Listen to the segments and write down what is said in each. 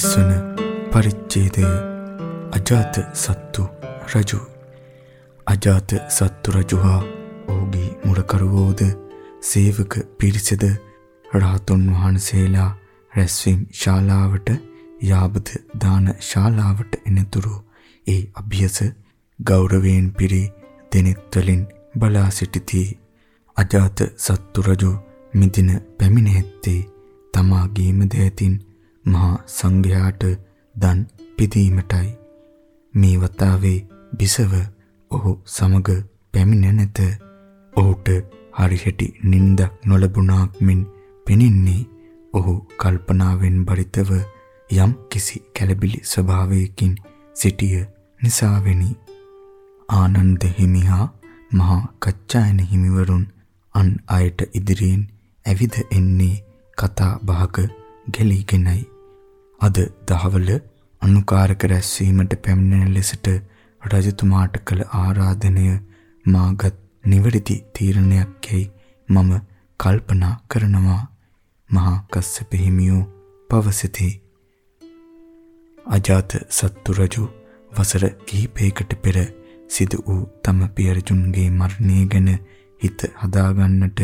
35 වන පරිච්ඡේදය. අජාත සත්තු රජු. අජාත සත්තු රජු හා ඔහුගේ මුරකරුවෝද සේවක පිරිසද රාතුන් වහන්සේලා රැස්වීම් ශාලාවට යාබද දාන ශාලාවට එනතුරු ඒ අභියස ගෞරවයෙන් පිරි දෙනෙත් වලින් බලා සිටිති. අජාත සත්තු රජු මිදින පැමිණ ඇත්තේ තමාගේම දෑතින් මහා සංඝයාට දන් පිදීමටයි මේ වතාවේ බිසව ඔහු සමග පැමිණ නැත ඔහුට හරිහැටි නින්දක් නොලබුණාක් මෙන් පෙනින්නේ ඔහු කල්පනාවෙන් බරිතව යම් කිසි කැළබිලි ස්වභාවයකින් සිටිය නිසාවෙනි. ආනන්ද හිමිහා මහා කච්චායන හිමිවරුන් අන් අයට ඉදිරියෙන් ඇවිද එන්නේ කතා බහක ගැලීගෙනයි. අද දහවල අනුකාරක රැස්වීමට පැමිණෙන ලෙසට රජතුමාට කළ ආරාධනය මාගත් නිවැරදි තීරණයක් යයි මම කල්පනා කරනවා. මහා කස්සප හිමියෝ පවසති. අජාත සත්තු රජු වසර කිහිපයකට පෙර සිදු වූ තම පියරජුන්ගේ මරණය ගැන හිත හදාගන්නට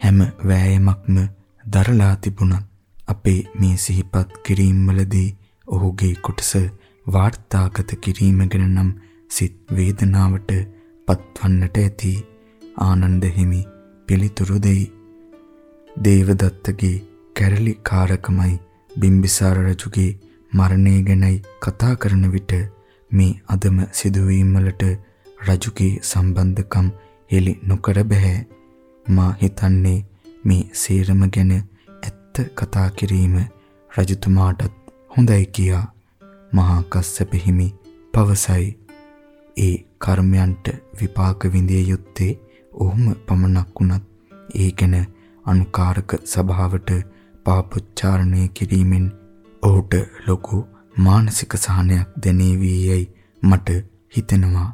හැම වෑයමක්ම දරලා තිබුණත් අපේ මේ සිහිපත් කිරීමවලදී ඔහුගේ කොටස වාර්තාගත කිරීම ගැන නම් සිත් වේදනාවට පත්වන්නට ඇති ආනන්ද හිමි පිළිතුරු දෙයි. දේවදත්තගේ කැරලි කාරකමයි බිම්බිසාර රජුගේ මරණය ගැනයි කතා කරන විට මේ අදම සිදුවීම් වලට රජුගේ සම්බන්ධකම් හෙළි නොකර බෑ මා හිතන්නේ මේ සේරම ගැන ඇත්ත කතා කිරීම රජතුමාටත් හොඳයි කියා මහා කස්සප හිමි පවසයි ඒ කර්මයන්ට විපාක විඳිය යුත්තේ ඔහුම පමණක් වුණත් ඒ ගැන අනුකාරක සභාවට පාපොච්චාරණය කිරීමෙන් ඔහුට ලොකු මානසික සහනයක් දැනේවි යයි මට හිතෙනවා.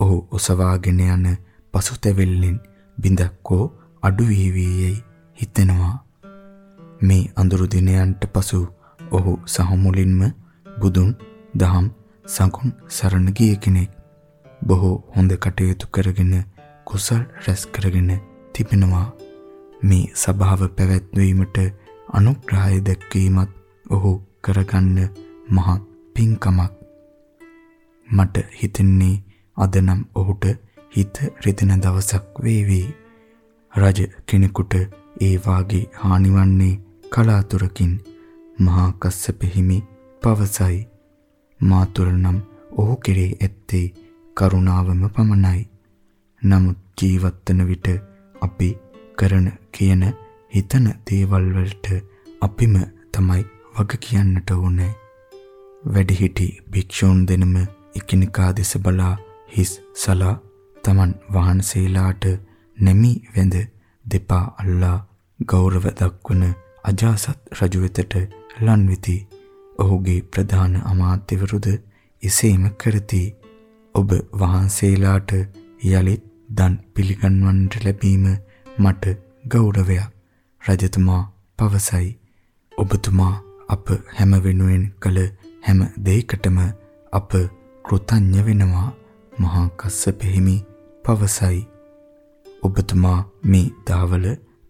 ඔහු ඔසවාගෙන යන පසුතැවිල්ලෙන් බිඳක්කෝ අඩු වී යයි හිතෙනවා. මේ අඳුරු දිනයන්ට පසු ඔහු සහමුලින්ම බුදුන් දහම් සඟුන් සරණ ගිය කෙනෙක්. බොහෝ හොඳ කටයුතු කරගෙන කුසල් රැස් කරගෙන තිබෙනවා. මේ සභාව පැවැත්වීමට අනුග්‍රහය දැක්වීමත් ඔහු කරගන්න මහත් පින්කමක්. මට හිතෙන්නේ අද නම් ඔහුට හිත රිදෙන දවසක් වේවි. රජ කෙනෙකුට ඒ වාගේ හානිවන්නේ කලාතුරකින් මහා කස්සප හිමි පවසයි. මාතුර නම් ඔහු කෙරේ ඇත්තේ කරුණාවම පමණයි. නමුත් ජීවත් වන විට අපි කරන කියන හිතන දේවල් වලට අපිම තමයි වග කියන්නට ඕනේ. වැඩිහිටි භික්ෂූන් දෙනම එකිනෙකා දෙස බලා හිස් සලා තමන් වහන්සේලාට නැමි වැඳ දෙපා අල්ලා ගෞරව දක්වන අජාසත් රජු වෙතට ලන් වෙති. ඔහුගේ ප්‍රධාන අමාත්‍යවරුද එසේම කරති. ඔබ වහන්සේලාට යලිත් දන් පිළිගන්වන්නට ලැබීම මට ගෞරවයක්. රජතුමා පවසයි. ඔබතුමා අප හැම වෙනුවෙන් කළ හැම දෙයකටම අප කෘතඥ වෙනවා. මහා කස්සප හිමි පවසයි. ඔබතුමා මේ දාවල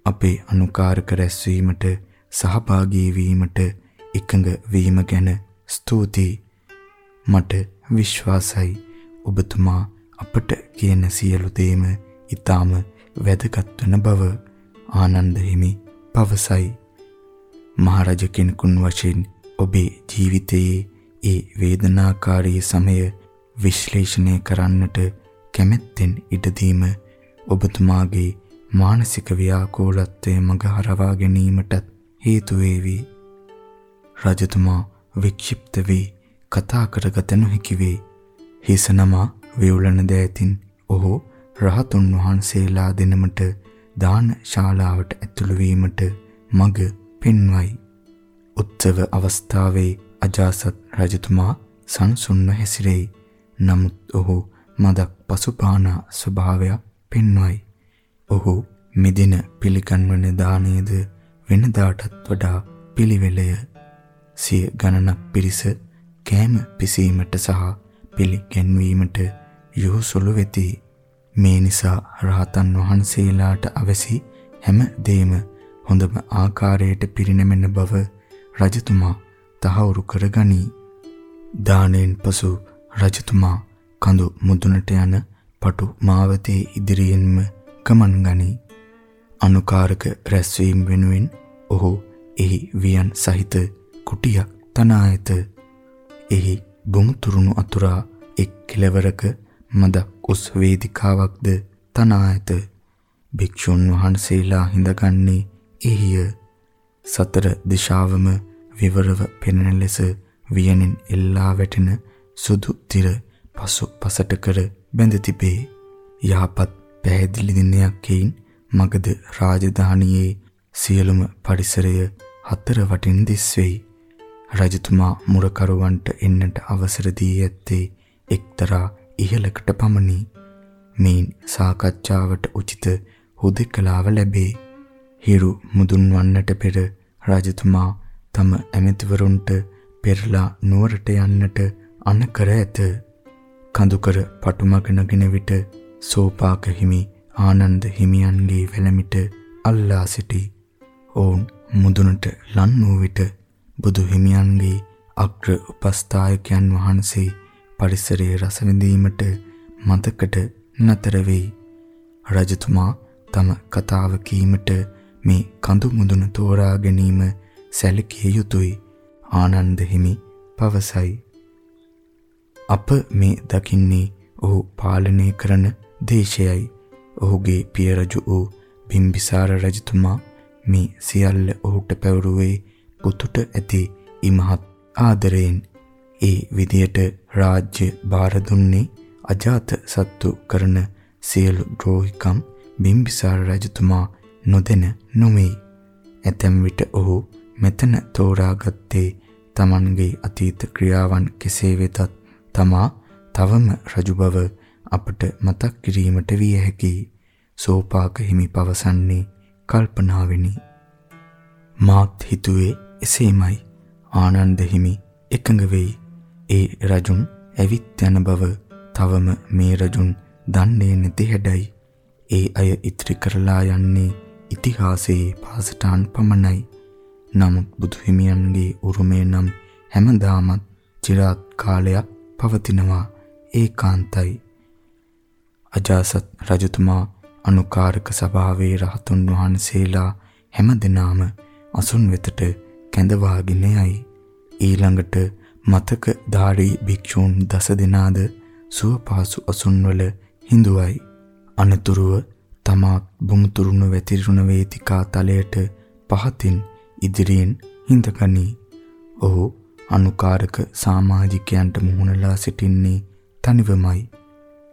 අපේ අනුකාරක රැස්වීමට සහභාගී වීමට එකඟ වීම ගැන ස්තුතියි. මට විශ්වාසයි ඔබතුමා අපට කියන සියලු දේම ඊටාම වැදගත් වන බව ආනන්ද හිමි පවසයි. මහරජ කෙනෙකුන් වශයෙන් ඔබේ ජීවිතයේ ඒ වේදනාකාරී සමය විශ්ලේෂණය කරන්නට කැමැත්තෙන් ඉඩදීම ඔබතුමාගේ මානසික ව්‍යාකූලත්වයේ මඟ හරවා ගැනීමටත් හේතු වේවි. රජතුමා වික්ෂිප්ත වී කතා කරගත නොහැකි වේ. හිස නමා වේවුලන දෑතින් ඔහු රහතුන් වහන්සේලා දෙනමට දාන ශාලාවට ඇතුළු වීමට මඟ පෙන්වයි. උත්සව අවස්ථාවේ අජාසත් රජතුමා සංසුන්ව හැසිරෙයි. නමුත් ඔහු මදක් පසුපාන ස්වභාවයක් පෙන්වයි. ඔහු මෙදින පිළිගන්වන දානයේද වෙනදාටත් වඩා පිළිවෙලය. සිය ගණනක් පිරිස කෑම පිසීමට සහ පිළිගැන්වීමට යොහුසුළු වෙති. මේ නිසා රහතන් වහන්සේලාට අවසි හැම දෙයක්ම හොඳම ආකාරයට පිරිනැමෙන බව රජතුමා තහවුරු කරගනී. දාණයෙන් පසු රජතුමා කඳු මුදුනට යන පටු මාවතේ ඉදිරියෙන්ම ගමන් ගනී. අනුකාරක රැස්වීම වෙනුවෙන් ඔහු එහි වියන් සහිත කුටියක් තනා ඇත. එහි බුමුතුරුණු අතුරා එක් කෙළවරක මදක් උස් වේදිකාවක්ද තනා ඇත. භික්ෂුන් වහන්සේලා හිඳගන්නේ එහිය. සතර දිශාවම විවරව පෙනෙන ලෙස වියනින් එල්ලා වැටෙන සුදු තිර පසු පසට කර බැඳ තිබේ. යහපත් පැහැදිලි දිනයක්කින් මගද රාජධානියේ සියලුම පරිසරය හතර වටින් දිස්වෙයි. රජතුමා මුරකරුවන්ට එන්නට අවසර දී ඇත්තේ එක්තරා ඉහළකට පමණි. මේන් සාකච්ඡාවට උචිත හුදෙකලාව ලැබේ. හිරු මුදුන් වන්නට පෙර රජතුමා තම ඇමතිවරුන්ට පෙරලා නුවරට යන්නට අනකර ඇත. කඳුකර පටුමග නගින විට සෝපාක හිමි ආනන්ද හිමියන්ගේ වැලමිට අල්ලා සිටි. ඔවුන් මුදුනට ලන් වූ විට බුදු හිමියන්ගේ අග්‍ර උපස්ථායකයන් වහන්සේ පරිසරයේ රස විඳීමට මතකට නතර වෙයි. රජතුමා තම කතාව කීමට මේ කඳු මුදුන තෝරා ගැනීම සැලකිය යුතුය. ආනන්ද හිමි පවසයි. අප මේ දකින්නේ ඔහු පාලනය කරන දේශයයි. ඔහුගේ පිය රජු වූ බිම්බිසාර රජතුමා මේ සියල්ල ඔහුට පැවරුවේ පුතුට ඇති ඉමහත් ආදරයෙන් ඒ විදියට රාජ්‍ය බාර දුන්නේ අජාත සත්තු කරන සියලු ද්‍රෝහිකම් බිම්බිසාර රජතුමා නොදෙන නොමෙයි. ඇතැම් විට ඔහු මෙතන තෝරාගත්තේ Tamanගේ අතීත ක්‍රියාවන් කෙසේ වෙතත් තමා තවම රජු බව අපට මතක් කිරීමට විය හැකියි. සෝපාක හිමි පවසන්නේ කල්පනාවෙනි. මාත් හිතුවේ එසේමයි. ආනන්ද හිමි එකඟ වෙයි. ඒ රජුන් ඇවිත් යන බව තවම මේ රජුන් දන්නේ නැති හැඩයි. ඒ අය ඉතිරි කරලා යන්නේ ඉතිහාසයේ පාසටාන් පමණයි. නමුත් බුදු හිමියන්ගේ උරුමය නම් හැමදාමත් চিරාත් කාලයක් පවතිනවා ඒකාන්තයි. අජාසත් රජතුමා අනුකාරක සභාවේ රහතුන් වහන්සේලා හැමදෙනාම අසුන් වෙතට කැඳවාගෙන යයි. ඊළඟට මතක ධාරී භික්ෂූන් දස දෙනාද සුවපහසු අසුන්වල හිඳුවයි. අනතුරුව තමා බුමුතුරුණු වැතිරුණ වේදිකා තලයට පහතින් ඉදිරියෙන් හිඳගනී. ඔහු අනුකාරක සමාජිකයන්ට මුහුණලා සිටින්නේ තනිවමයි.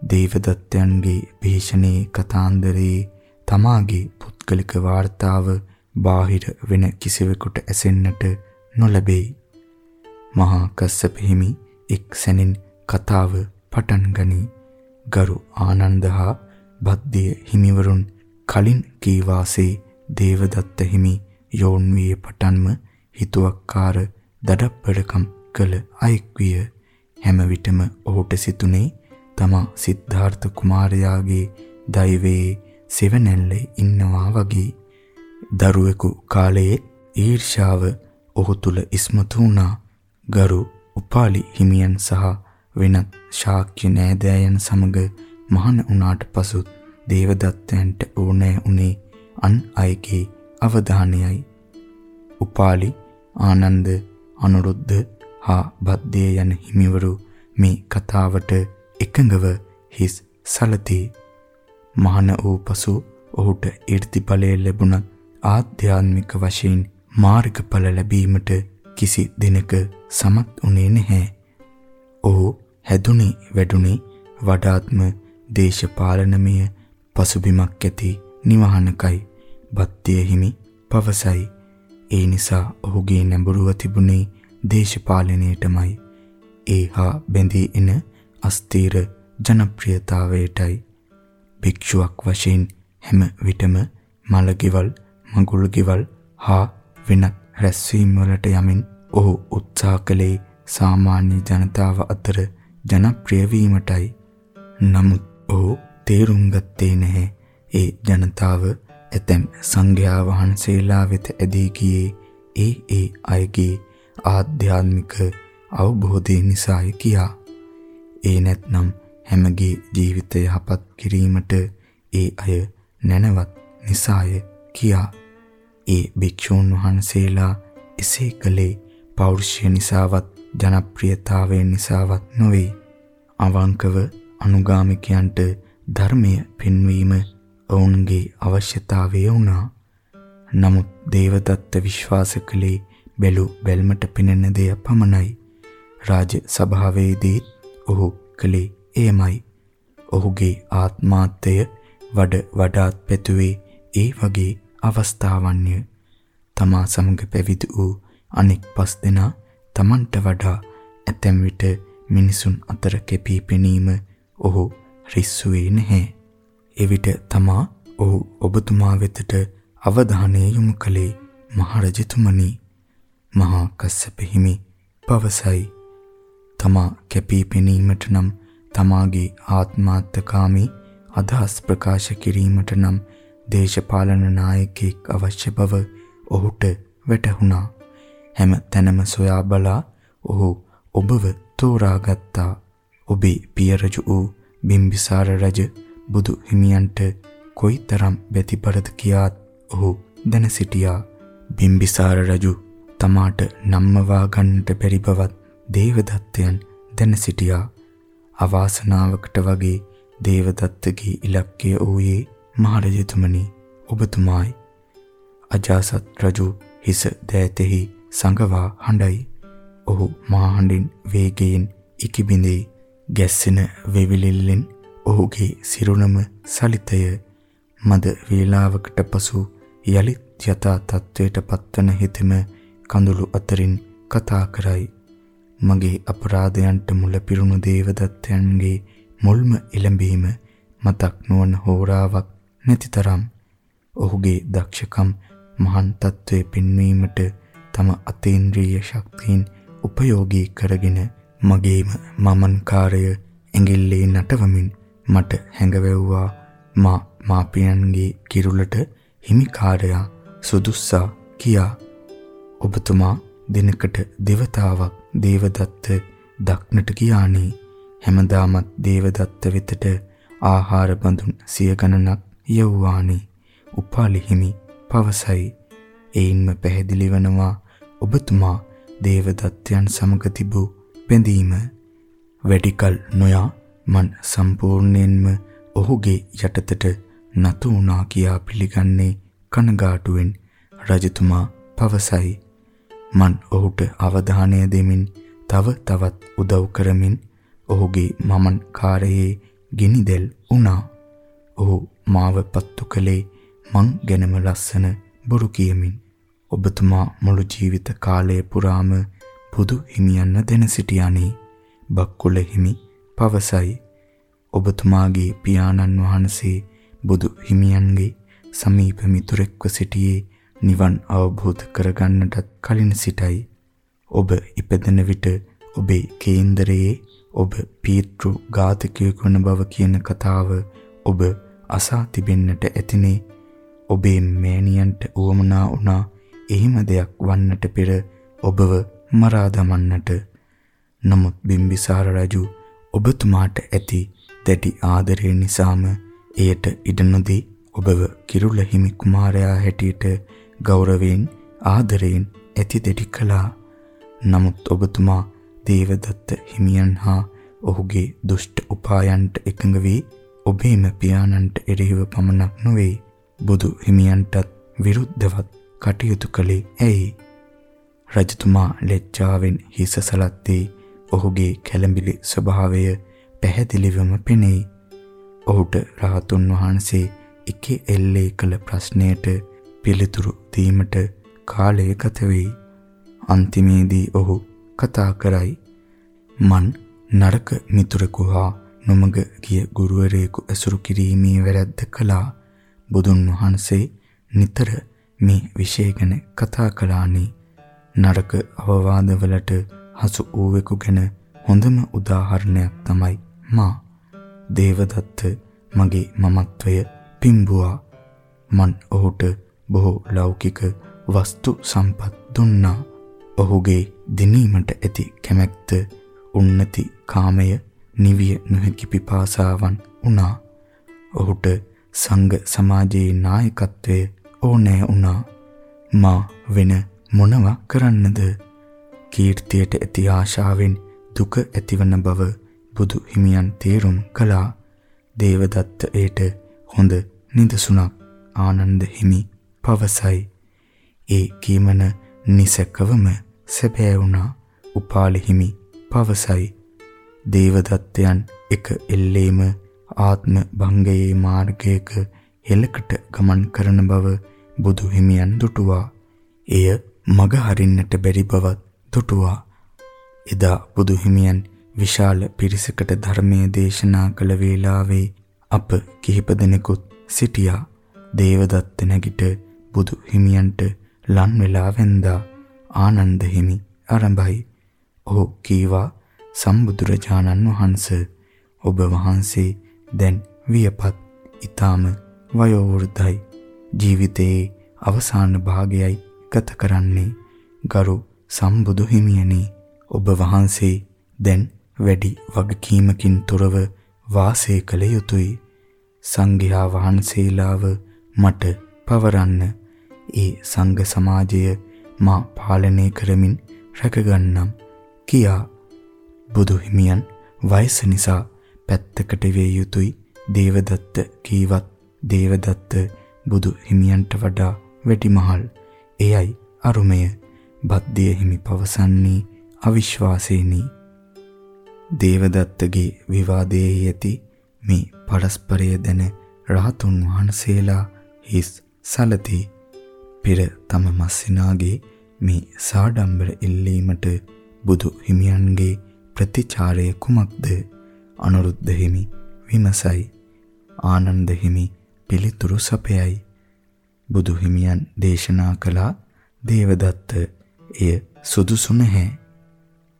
දේවදත්තයන්ගේ භීෂණේ කතාන්දරේ තමාගේ පුද්ගලික වාර්තාව බාහිර වෙන කිසිවෙකුට ඇසෙන්නට නොලැබෙයි. මහා කස්සප හිමි එක් සැනින් කතාව පටන් ගනී. ගරු ආනන්ද හා බද්දිය හිමිවරුන් කලින් කී වාසේ දේවදත්ත හිමි යෝන් වී පටන්ම හිතුවක්කාර දඩප්පඩකම් කළ අයෙක් විය. හැම විටම ඔහුට සිතුනේ තමා සිද්ධාර්ථ කුමාරයාගේ දෛවයේ සෙවණැල්ලේ ඉන්නවා වගේ. දරුවෙකු කාලයේ ඊර්ෂාව ඔහු තුල ඉස්මතු වුණා. ගරු උපාලි හිමියන් සහ වෙනත් ශාක්‍ය නෑදෑයන් සමග මහාන වුණාට පසු දේවදත්තයන්ට ඕනෑ උනේ අන් අයගේ අවධානයයි. උපාලි ආනන්ද අනුරුද්ධ හා බද්දේ යන හිමිවරු මේ කතාවට එකඟව හිස් සලතී. මහාන වූ පසු ඔහුට ඊර්ති බලය ලැබුණත් ආධ්‍යාත්මික වශයෙන් මාර්ගඵල ලැබීමට කිසි දිනක සමත් උනේ නැහැ. ඔහු හැදුනේ වැඩුනේ වඩාත්ම දේශපාලනමය පසුබිමක් ඇති නිවහනකයි බත්තිය හිමි පවසයි. ඒ නිසා ඔහුගේ නැඹුරුව තිබුණේ දේශපාලනයටමයි. ඒ හා බැඳී එන අස්තීර ජනප්‍රියතාවයටයි. භික්ෂුවක් වශයෙන් හැම විටම මළගෙවල්, මඟුල්ගෙවල් හා වෙනත් රැස්වීම් වලට යමින් ඔහු උත්සාහ කළේ සාමාන්‍ය ජනතාව අතර ජනප්‍රිය වීමටයි. නමුත් ඔහු තේරුම් ගත්තේ නැහැ ඒ ජනතාව ඇතැම් සංඝයා වහන්සේලා වෙත ඇදී ගියේ ඒ ඒ අයගේ ආධ්‍යාත්මික අවබෝධය නිසායි කියා. ඒ නැත්නම් හැමගේ ජීවිතය යහපත් කිරීමට ඒ අය නැනවත් නිසාය කියා. ඒ භික්ෂූන් වහන්සේලා එසේ කළේ පෞරුෂය නිසාවත් ජනප්‍රියතාවය නිසාවත් නොවේ. අවංකව අනුගාමිකයන්ට ධර්මය පෙන්වීම ඔවුන්ගේ අවශ්‍යතාවය වුණා. නමුත් දේවදත්ත විශ්වාස කළේ බැලු බැල්මට පෙනෙන දෙය පමණයි. රාජ සභාවේදී ඔහු කළේ එයමයි. ඔහුගේ ආත්මාර්ථය වඩ වඩාත් පැතුවේ ඒ වගේ අවස්ථාවන්ය. තමා සමග පැවිදි වූ අනෙක් පස් දෙනා තමන්ට වඩා ඇතැම් විට මිනිසුන් අතර කැපී පෙනීම ඔහු රිස්සුවේ නැහැ. එවිට තමා ඔහු ඔබතුමා වෙතට අවධානය යොමු කළේ මහරජතුමනි. මහා කස්සප හිමි පවසයි. තමා කැපී පෙනීමට නම් තමාගේ ආත්මාර්ථකාමී අදහස් ප්‍රකාශ කිරීමට නම් දේශපාලන නායකයෙක් අවශ්‍ය බව ඔහුට වැටහුණා. හැම තැනම සොයා බලා ඔහු ඔබව තෝරාගත්තා. ඔබේ පිය රජු වූ බිම්බිසාර රජ බුදු හිමියන්ට කොයිතරම් බැතිපරද කියාත් ඔහු දැන සිටියා. බිම්බිසාර රජු තමාට නම්මවා ගන්නට බැරි බවත් දේවදත්තයන් දැන සිටියා. අවාසනාවකට වගේ දේවදත්තගේ ඉලක්කය වූයේ මහරජතුමනි ඔබතුමායි. අජාසත් රජු හිස දෑතෙහි සංගවා හඬයි. ඔහු මාහඬින් වේගයෙන් ඉකිබිඳේ ගැස්සෙන වෙවිලිල්ලෙන් ඔහුගේ සිරුරම සලිතය මද වේලාවකට පසු යලිත් යථා තත්වයට පත්වන හිතෙම කඳුළු අතරින් කතා කරයි. මගේ අපරාධයන්ට මුල පිරුණු දේවදත්තයන්ගේ මුල්ම එළඹීම මතක් නොවන හෝරාවක් නැතිතරම් ඔහුගේ දක්ෂකම් මහන් තත්වයේ පින්වීමට තම අතේන්ද්‍රිය ශක්තියින් උපයෝගී කරගෙන මගේම මමන්කාරය ඇඟිල්ලේ නටවමින් මට හැඟවැව්වා මා මාපියන්ගේ කිරුළට හිමිකාරයා සුදුස්සා කියා. ඔබතුමා දිනකට දෙවතාවක් දේවදත්ත දක්නට ගියානේ හැමදාමත් දේවදත්ත වෙතට ආහාර බඳුන් සිය ගණනක් යවුවානේ. උපාලි හිමි පවසයි. එයින්ම පැහැදිලි වනවා ඔබතුමා දේවදත්තයන් සමග තිබූ බැඳීම වැඩිකල් නොයා මන් සම්පූර්ණයෙන්ම ඔහුගේ යටතට නතු වුණා කියා පිළිගන්නේ කනගාටුවෙන් රජතුමා පවසයි. මන් ඔහුට අවධානය දෙමින් තව තවත් උදව් කරමින් ඔහුගේ මමන් කාර්යයේ ගිනිදෙල් වුණා. ඔහු මාව පත්තු කළේ මං ගැනම ලස්සන බොරු කියමින්. ඔබතුමා මුළු ජීවිත කාලය පුරාම බුදු හිමියන්ව දැන සිටියානේ. බක්කුල හිමි පවසයි. ඔබතුමාගේ පියාණන් වහන්සේ බුදු හිමියන්ගේ සමීප මිතුරෙක්ව සිටියේ නිවන් අවබෝධ කරගන්නටත් කලින් සිටයි. ඔබ ඉපදෙන විට ඔබේ කේන්දරයේ ඔබ පීතෘ ඝාතකයෙකු වන බව කියන කතාව ඔබ අසා තිබෙන්නට ඇතිනේ. ඔබේ මෑණියන්ට උවමනා වුණා එහිම දෙයක් වන්නට පෙර ඔබව මරා දමන්නට. නමුත් බිම්බිසාර රජු ඔබතුමාට ඇති දැඩි ආදරය නිසාම එයට ඉඩ නොදී ඔබව කිරුළ හිමි කුමාරයා හැටියට ගෞරවයෙන් ආදරයෙන් ඇති දෙඩි කළා. නමුත් ඔබතුමා දේවදත්ත හිමියන් හා ඔහුගේ දුෂ්ට උපායන්ට එකඟ වී ඔබේම පියාණන්ට එරෙහිව පමණක් නොවේ බුදු හිමියන්ටත් විරුද්ධවත් කටයුතු කළේ ඇයි? රජතුමා ලැජ්ජාවෙන් හිස සලත්තේ ඔහුගේ කැළඹිලි ස්වභාවය පැහැදිලිවම පෙනෙයි. ඔහුට රාතුන් වහන්සේ එකේ එල්ලේ කළ ප්‍රශ්නයට පිළිතුරු දීමට කාලය ගත වෙයි. අන්තිමේදී ඔහු කතා කරයි. මන් නරක මිතුරෙකු හා නොමග ගිය ගුරුවරයෙකු ඇසුරු කිරීමේ වැරැද්ද කළා. බුදුන් වහන්සේ නිතර මේ විෂය ගැන කතා කළානේ. නරක අවවාදවලට හසු වූවෙකු ගැන හොඳම උදාහරණයක් තමයි මා. දේවදත්ත මගේ මමත්වය පිම්බුවා. මන් ඔහුට බොහෝ ලෞකික වස්තු සම්පත් දුන්නා. ඔහුගේ දිනීමට ඇති කැමැත්ත උන්නති කාමය නිවිය නොහැකි පිපාසාවන් වුණා. ඔහුට සංඝ සමාජයේ නායකත්වය ඕනෑ වුණා. මා වෙන මොනවා කරන්නද? කීර්තියට ඇති ආශාවෙන් දුක ඇතිවන බව බුදු හිමියන් තේරුම් කළා. දේවදත්ත ඒට හොඳ නිදසුණක් ආනන්ද හිමි පවසයි. ඒ කීමන නිසකවම සැබෑ වුණා. උපාලි හිමි පවසයි. දේවදත්තයන් එක එල්ලේම ආත්ම භංගයේ මාර්ගයක හෙලකට ගමන් කරන බව බුදු හිමියන් දුටුවා. එය මග හරින්නට බැරි බවත් දුටුවා. එදා බුදු හිමියන් විශාල පිරිසකට ධර්මයේ දේශනා කළ වේලාවේ අප කිහිප දෙනෙකුත් සිටියා. දේවදත්ත නැගිට බුදු හිමියන්ට ලන් වෙලා වැඳා ආනන්ද හිමි ආරම්භයි. ඔහු කීවා සම්බුදුරජාණන් වහන්සේ ඔබ වහන්සේ දැන් වියපත් ඊටාම වයෝවෘද්ධයි ජීවිතයේ අවසාන භාගයයි ගත කරන්නේ ගරු සම්බුදු හිමියනි ඔබ වහන්සේ දැන් වැඩි වගකීමකින් තොරව වාසය කළ යුතුය. සංඝයා වහන්සේලාව මට පවරන්න. ඒ සංඝ සමාජය මා පාලනය කරමින් රැකගන්නම් කියා. බුදු හිමියන් වයස නිසා පැත්තකට විය යුතුයි. දේවදත්ත කීවත් දේවදත්ත බුදු හිමියන්ට වඩා වැඩිමහල්. එයයි අරුමය. බද්දිය හිමි පවසන්නේ අවිශ්වාසේනි. දේවදත්තගේ විවාදයේ ඇති මේ පරස්පරය දැන රාතුන් වහන්සේලා හිස් සලති. පෙර තම මස්සිනාගේ මේ සාඩම්බර ඉල්ලීමට බුදු හිමියන්ගේ ප්‍රතිචාරය කුමක්ද? අනුරුද්ධ හිමි විමසයි. ආනන්ද හිමි පිළිතුරු සපයයි. බුදු හිමියන් දේශනා කළා දේවදත්ත එය සුදුසු නැහැ.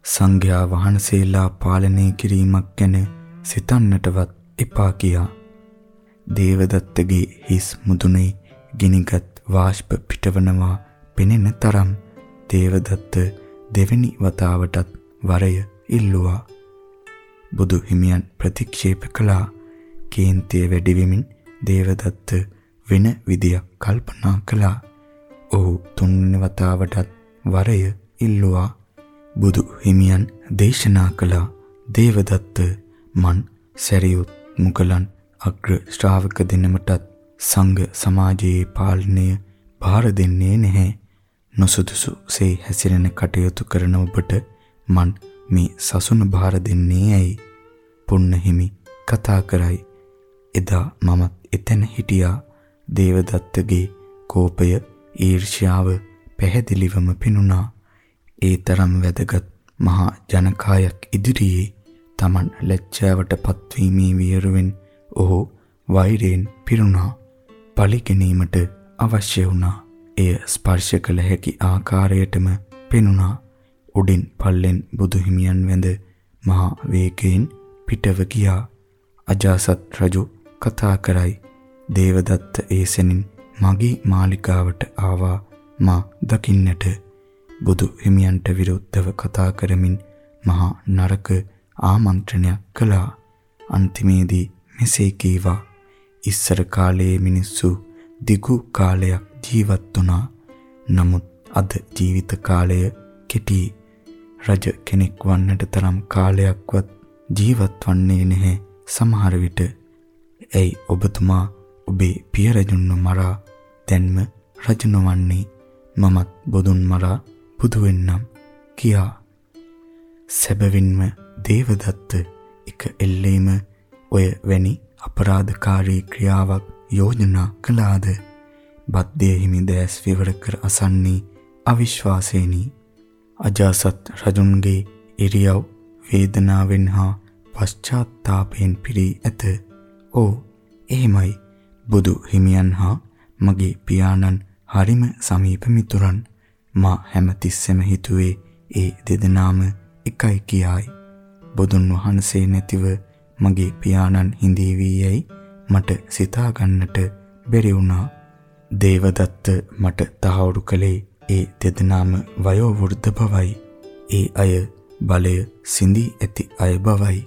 සංඝයා වහන්සේලා පාලනය කිරීමක් ගැන සිතන්නටවත් එපා කියා. දේවදත්තගේ හිස් මුදුනේ ගිනිගත් වාෂ්ප පිටවනවා පෙනෙන තරම් දේවදත්ත දෙවෙනි වතාවටත් වරය ඉල්ලුවා. බුදු හිමියන් ප්‍රතික්ෂේප කළා. කේන්තිය වැඩි වෙමින් දේවදත්ත වෙන විදියක් කල්පනා කළා. ඔහු තුන්වෙනි වතාවටත් වරය ඉල්ලුවා. බුදු හිමියන් දේශනා කළා. දේවදත්ත මන් සැරියුත් මුගලන් අග්‍ර ශ්‍රාවක දෙනමටත් සංඝ සමාජයේ පාලනය බාර දෙන්නේ නැහැ. නොසුදුසු සේ හැසිරෙන කටයුතු කරන ඔබට මන් මේ සසුන බාර දෙන්නේ ඇයි? පුන්නහිමි කතා කරයි. එදා මමත් එතන හිටියා. දේවදත්තගේ කෝපය ඊර්ෂ්‍යාව පැහැදිලිවම පෙනුණා ඒ තරම් වැදගත් මහා ජනකායක් ඉදිරියේ Taman ලැජ්ජාවට පත්වීමේ වියරුවෙන් ඔහු වෛරයෙන් පිරුණා. පලිගැනීමට අවශ්‍ය වුණා. එය ස්පර්ශ කළ හැකි ආකාරයටම පෙනුණා. උඩින් පල්ලෙන් බුදුහිමියන් වැඳ මහා වේගයෙන් පිටව ගියා. අජාසත් රජු කතා කරයි. දේවදත්ත ඒසෙනින් මගේ මාලිකාවට ආවා මා දකින්නට බුදු හිමියන්ට විරුද්ධව කතා කරමින් මහා නරක ආමන්ත්‍රණයක් කළා. අන්තිමේදී මෙසේ කීවා ඉස්සර කාලයේ මිනිස්සු දිගු කාලයක් ජීවත් වුණා. නමුත් අද ජීවිත කාලය කෙටි. රජ කෙනෙක් වන්නට තරම් කාලයක්වත් ජීවත් වන්නේ නැහැ සමහර විට. ඇයි ඔබතුමා ඔබේ පිය රජුන්ව මරා දැන්ම රජ නොවන්නේ මමත් බොදුන් මරා බුදු වෙන්නම් කියා සැබවින්ම දේවදත්ත එක එල්ලේම ඔය වැනි අපරාධකාරී ක්‍රියාවක් යෝජනා කළාද බද්දේ හිමි දැස් විවර කර අසන්නේ අවිශ්වාසේනි අජාසත් රජුන්ගේ ඉරියව් වේදනාවෙන් හා පශ්චාත්තාපයෙන් පිරී ඇත. "ඕ, එහෙමයි. බුදු හිමියන් හා මගේ පියාණන් හරිම සමීප මිතුරන්. මා හැමතිස්සෙම හිතුවේ ඒ දෙදෙනාම එකයි කියයි. බුදුන් වහන්සේ නැතිව මගේ පියාණන් හිඳී වී යයි මට සිතා ගන්නට බැරි වුණා. දේවදත්ත මට තහවුරු කළේ ඒ දෙදෙනාම වයෝ වෘද්ධ බවයි. ඒ අය බලය සිඳී ඇති අය බවයි.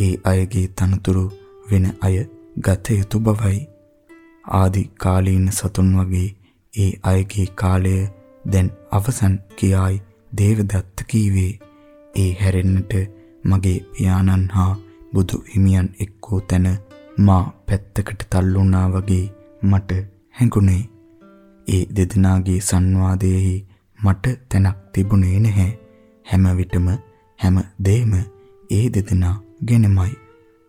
ඒ අයගේ තනතුරු වෙන අය ගත යුතු බවයි. ආදි කාලීන සතුන් වගේ ඒ අයගේ කාලය දැන් අවසන් කියායි දේවදත්ත කීවේ. ඒ හැරෙන්නට මගේ පියාණන් හා බුදු හිමියන් එක්කෝ තැන මා පැත්තකට තල්ලුණා වගේ මට හැඟුණේ. ඒ දෙදෙනාගේ සංවාදයේහි මට තැනක් තිබුණේ නැහැ. හැම විටම හැම දෙයක්ම ඒ දෙදෙනා ගැනමයි.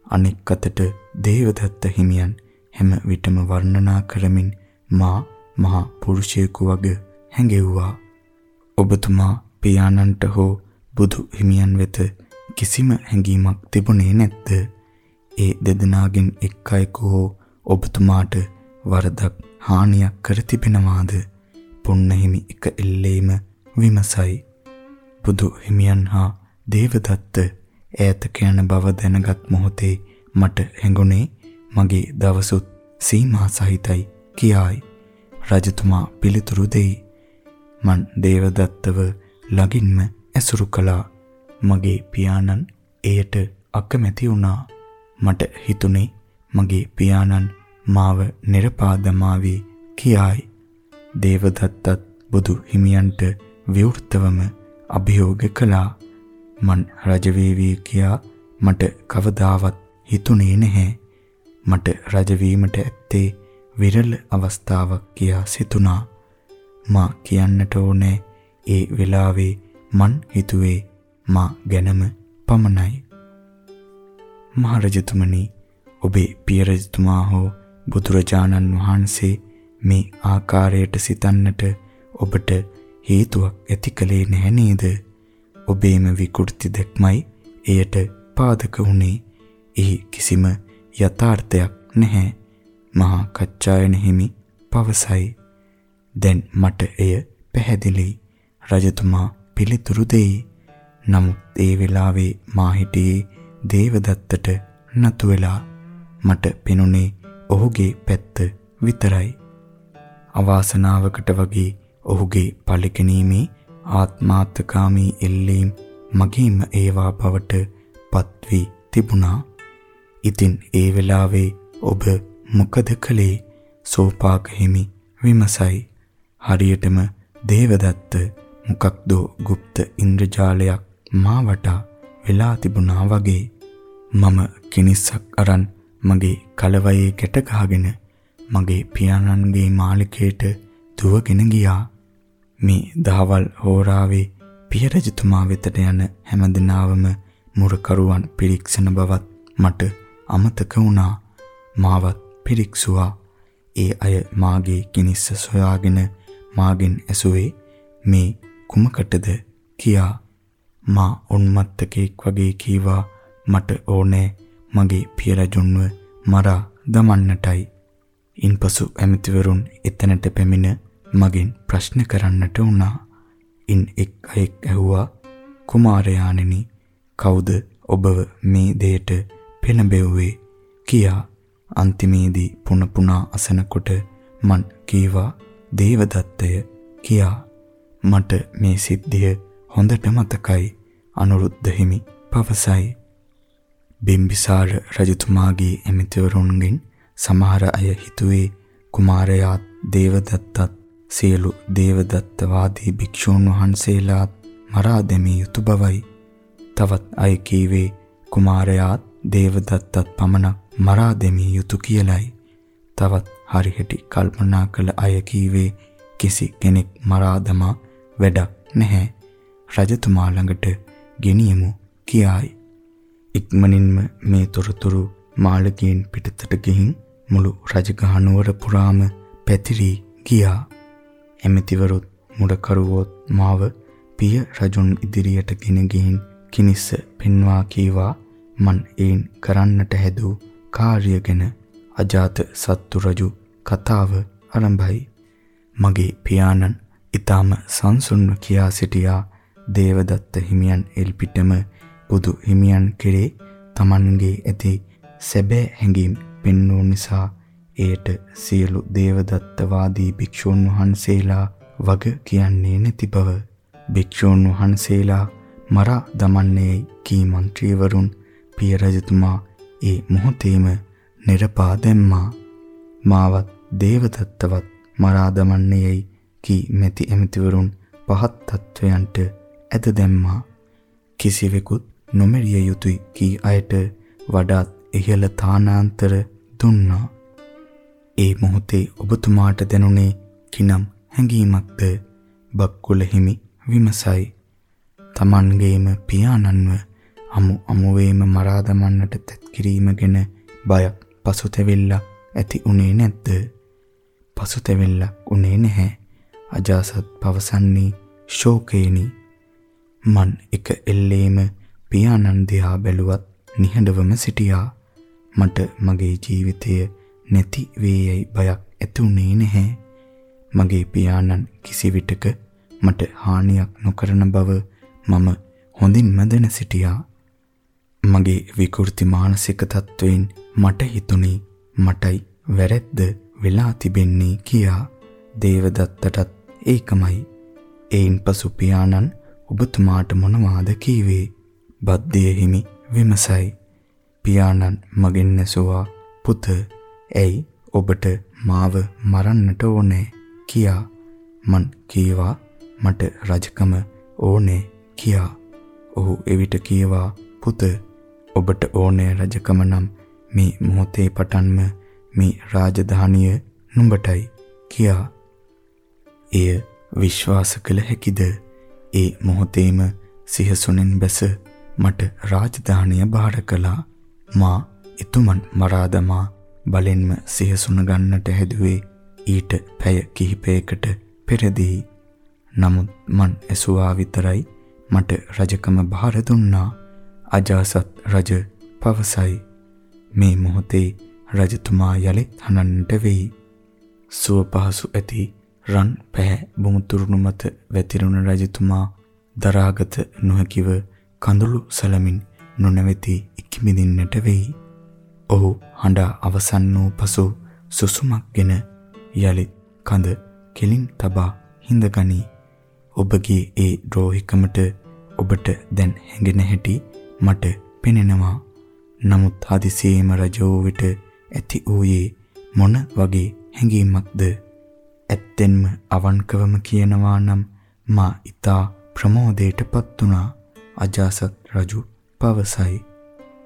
අනෙක් අතට දේවදත්ත හිමියන් හැම විටම වර්ණනා කරමින් මා මහා පුරුෂයෙකු වගේ හැඟෙව්වා. ඔබතුමා පියාණන්ට හෝ බුදු හිමියන් වෙත කිසිම හැඟීමක් තිබුණේ නැද්ද? ඒ දෙදෙනාගෙන් එක් අයෙකු හෝ ඔබතුමාට වරදක් හානියක් කර තිබෙනවාද? පුන්නහිමි එක එල්ලේම විමසයි. බුදු හිමියන් හා දේවදත්ත ඈතක යන බව දැනගත් මොහොතේ මට හැඟුණේ මගේ දවසුත් සීමා සහිතයි කියායි. රජතුමා පිළිතුරු දෙයි. මන් දේවදත්තව ළඟින්ම ඇසුරු කළා. මගේ පියාණන් එයට අකමැති වුණා. මට හිතුනේ මගේ පියාණන් මාව නිර්පාදමාවි කියායි. දේවදත්තත් බුදු හිමියන්ට විවෘතවම අභියෝග කළා. මන් රජ වේවි කියා මට කවදාවත් හිතුනේ නැහැ. මට රජ වීමට ඇත්තේ විරල අවස්ථාවක් කියා සිතුණා. මා කියන්නට ඕනේ ඒ වෙලාවේ මන් හිතුවේ මා ගැනම පමණයි. මහරජතුමනි ඔබේ පිය රජතුමා හෝ බුදුරජාණන් වහන්සේ මේ ආකාරයට සිතන්නට ඔබට හේතුවක් ඇති කලේ නැහැ නේද? ඔබේම විකෘති දැක්මයි එයට පාදක වුණේ. එහි කිසිම යථාර්ථයක් නැහැ. මහා කච්චායන හිමි පවසයි. දැන් මට එය පැහැදිලි. රජතුමා පිළිතුරු දෙයි. නමුත් ඒ වෙලාවේ මා හිටියේ දේවදත්තට නතු වෙලා මට පෙනුනේ ඔහුගේ පැත්ත විතරයි. අවාසනාවකට වගේ ඔහුගේ පරිගැනීමේ ආත්මාර්ථකාමී එල්ලීම් මගේම ඒවා බවට පත් වී තිබුණා. ඉතින් ඒ වෙලාවේ ඔබ මොකද කළේ? සෝපාක හිමි විමසයි. හරියටම දේවදත්ත මොකක්ද গুপ্ত ඉන්ද්‍රජාලයක් මා වටා වෙලා තිබුණා වගේ මම කිනිස්සක් අරන් මගේ කලවයේ ගැට ගහගෙන මගේ පියාණන්ගේ මාලිකයට දුවගෙන ගියා. මේ දහවල් හෝරාවේ පිය රජතුමා වෙතට යන හැමදිනාවම මුරකරුවන් පිරික්සන බවත් මට අමතක වුණා. මාවත් පිරික්සුවා. ඒ අය මාගේ කිනිස්ස සොයාගෙන මාගෙන් ඇසුවේ මේ කුමකටද කියා මා උන්මත්තකෙක් වගේ කීවා මට ඕනේ මගේ පිය රජුන්ව මරා දමන්නටයි. ඉන්පසු ඇමතිවරුන් එතනට පැමිණ මගෙන් ප්‍රශ්න කරන්නට වුණා. ඉන් එක් අයෙක් ඇහුවා කුමාරයාණෙනි කවුද ඔබව මේ දෙයට පෙළඹෙව්වේ කියා අන්තිමේදී පුන පුනා අසනකොට මන් කීවා දේවදත්තය කියා. මට මේ සිද්ධිය හොඳට මතකයි. අනුරුද්ධ හිමි පවසයි. බිම්බිසාර රජතුමාගේ ඇමතිවරුන්ගෙන් සමහර අය හිතුවේ කුමාරයාත් දේවදත්තත් සියලු දේවදත්තවාදී භික්ෂූන් වහන්සේලාත් මරා දැමිය යුතු බවයි. තවත් අය කීවේ කුමාරයාත් දේවදත්තත් පමණක් මරා දැමිය යුතු කියලයි. තවත් හරිහැටි කල්පනා කළ අය කීවේ කිසි කෙනෙක් මරා දමා වැඩක් නැහැ. රජතුමා ළඟට ගෙනියමු කියායි. ඉක්මනින්ම මේ තොරතුරු මාළකයෙන් පිටතට ගිහින් මුළු රජගහ නුවර පුරාම පැතිරී ගියා. එමෙතිවරුත් මුඩකරුවොත් මාව පිය රජුන් ඉදිරියට ගෙන ගිහින් කිනිස්ස පෙන්වා කීවා මන් ඒන් කරන්නට හැදූ කාර්ය ගැන අජාත සත්තු රජු කතාව ආරම්භයි. මගේ පියාණන් ඊටම සංසුන්ව කියා සිටියා දේවදත්ත හිමියන් එල්පිටම බුදු හිමියන් කෙරේ Tamanගේ ඇති සැබෑ හැඟීම් පෙන්වූ නිසා එයට සියලු දේවදත්තවාදී භික්ෂූන් වහන්සේලා වග කියන්නේ නැති බව භික්ෂූන් වහන්සේලා මරා දමන්නේ කී මන්ත්‍රීවරුන් පිය රජතුමා ඒ මොහොතේම නිරපා දැම්මා. මාවත් දේවදත්තවත් මරා දමන්නේයි කී මෙති ඇමතිවරුන් පහත් තත්වයන්ට ඇද දැම්මා. කිසිවෙකුත් නොමරිය යුතුය කී අයට වඩාත් ඉහළ තානාන්තර දුන්නා. ඒ මොහොතේ ඔබතුමාට දැනුනේ කිනම් හැඟීමක්ද? බක්කුල හිමි විමසයි. තමන්ගේම පියාණන්ව අමු අමුවේම මරා දමන්නට තැත් කිරීම ගැන බයක් පසුතැවිල්ලක් ඇති උනේ නැද්ද? පසුතැවිල්ලක් උනේ නැහැ. අජාසත් පවසන්නේ ශෝකේනි. මන් එක එල්ලේම පියාණන් දිහා බැලුවත් නිහඬවම සිටියා. මට මගේ ජීවිතය නැති වේයයි බයක් ඇතුනේ නැහැ. මගේ පියාණන් කිසිවිටක මට හානියක් නොකරන බව මම හොඳින්ම දැන සිටියා. මගේ විකෘති මානසික තත්වයෙන් මට හිතුනේ මටයි වැරැද්ද වෙලා තිබෙන්නේ කියා දේවදත්තටත් ඒකමයි. ඒන් පසු පියාණන් ඔබතුමාට මොනවාද කීවේ? බද්දේ හිමි විමසයි. පියාණන් මගෙන් නැසුවා පුත ඇයි ඔබට මාව මරන්නට ඕනේ කියා මන් කීවා මට රජකම ඕනේ කියා. ඔහු එවිට කීවා පුත ඔබට ඕනේ රජකම නම් මේ මොහොතේ පටන්ම මේ රාජධානිය නුඹටයි කියා. එය විශ්වාස කළ හැකිද? ඒ මොහොතේම සිහසුනෙන් බැස මට රාජධානිය බාර කළා. මා එතුමන් මරා දමා බලෙන්ම සිහසුන ගන්නට හැදුවේ ඊට පැය කිහිපයකට පෙරදී. නමුත් මන් ඇසුවා විතරයි මට රජකම බාර දුන්නා. අජාසත් රජ පවසයි. මේ මොහොතේ රජතුමා යලිත් හනන්නට වෙයි. සුව පහසු ඇති රන් පැහැ බුමුතුරුණු මත වැතිරුණ රජතුමා දරාගත නොහැකිව කඳුළු සලමින් නොනැවති ඉක්මිදින්නට වෙයි. ඔහු හඬා අවසන් වූ පසු සුසුමක්ගෙන යලිත් කඳ කෙලින් තබා හිඳගනී. ඔබගේ ඒ ද්‍රෝහිකමට ඔබට දැන් හැඟෙන හැටි මට පෙනෙනවා. නමුත් හදිසියේම රජ වූ විට ඇති වූයේ මොන වගේ හැඟීමක්ද? ඇත්තෙන්ම අවංකවම කියනවා නම් මා ඊතා ප්‍රමෝදයටපත් වුණා. අජාසත් රජු පවසයි.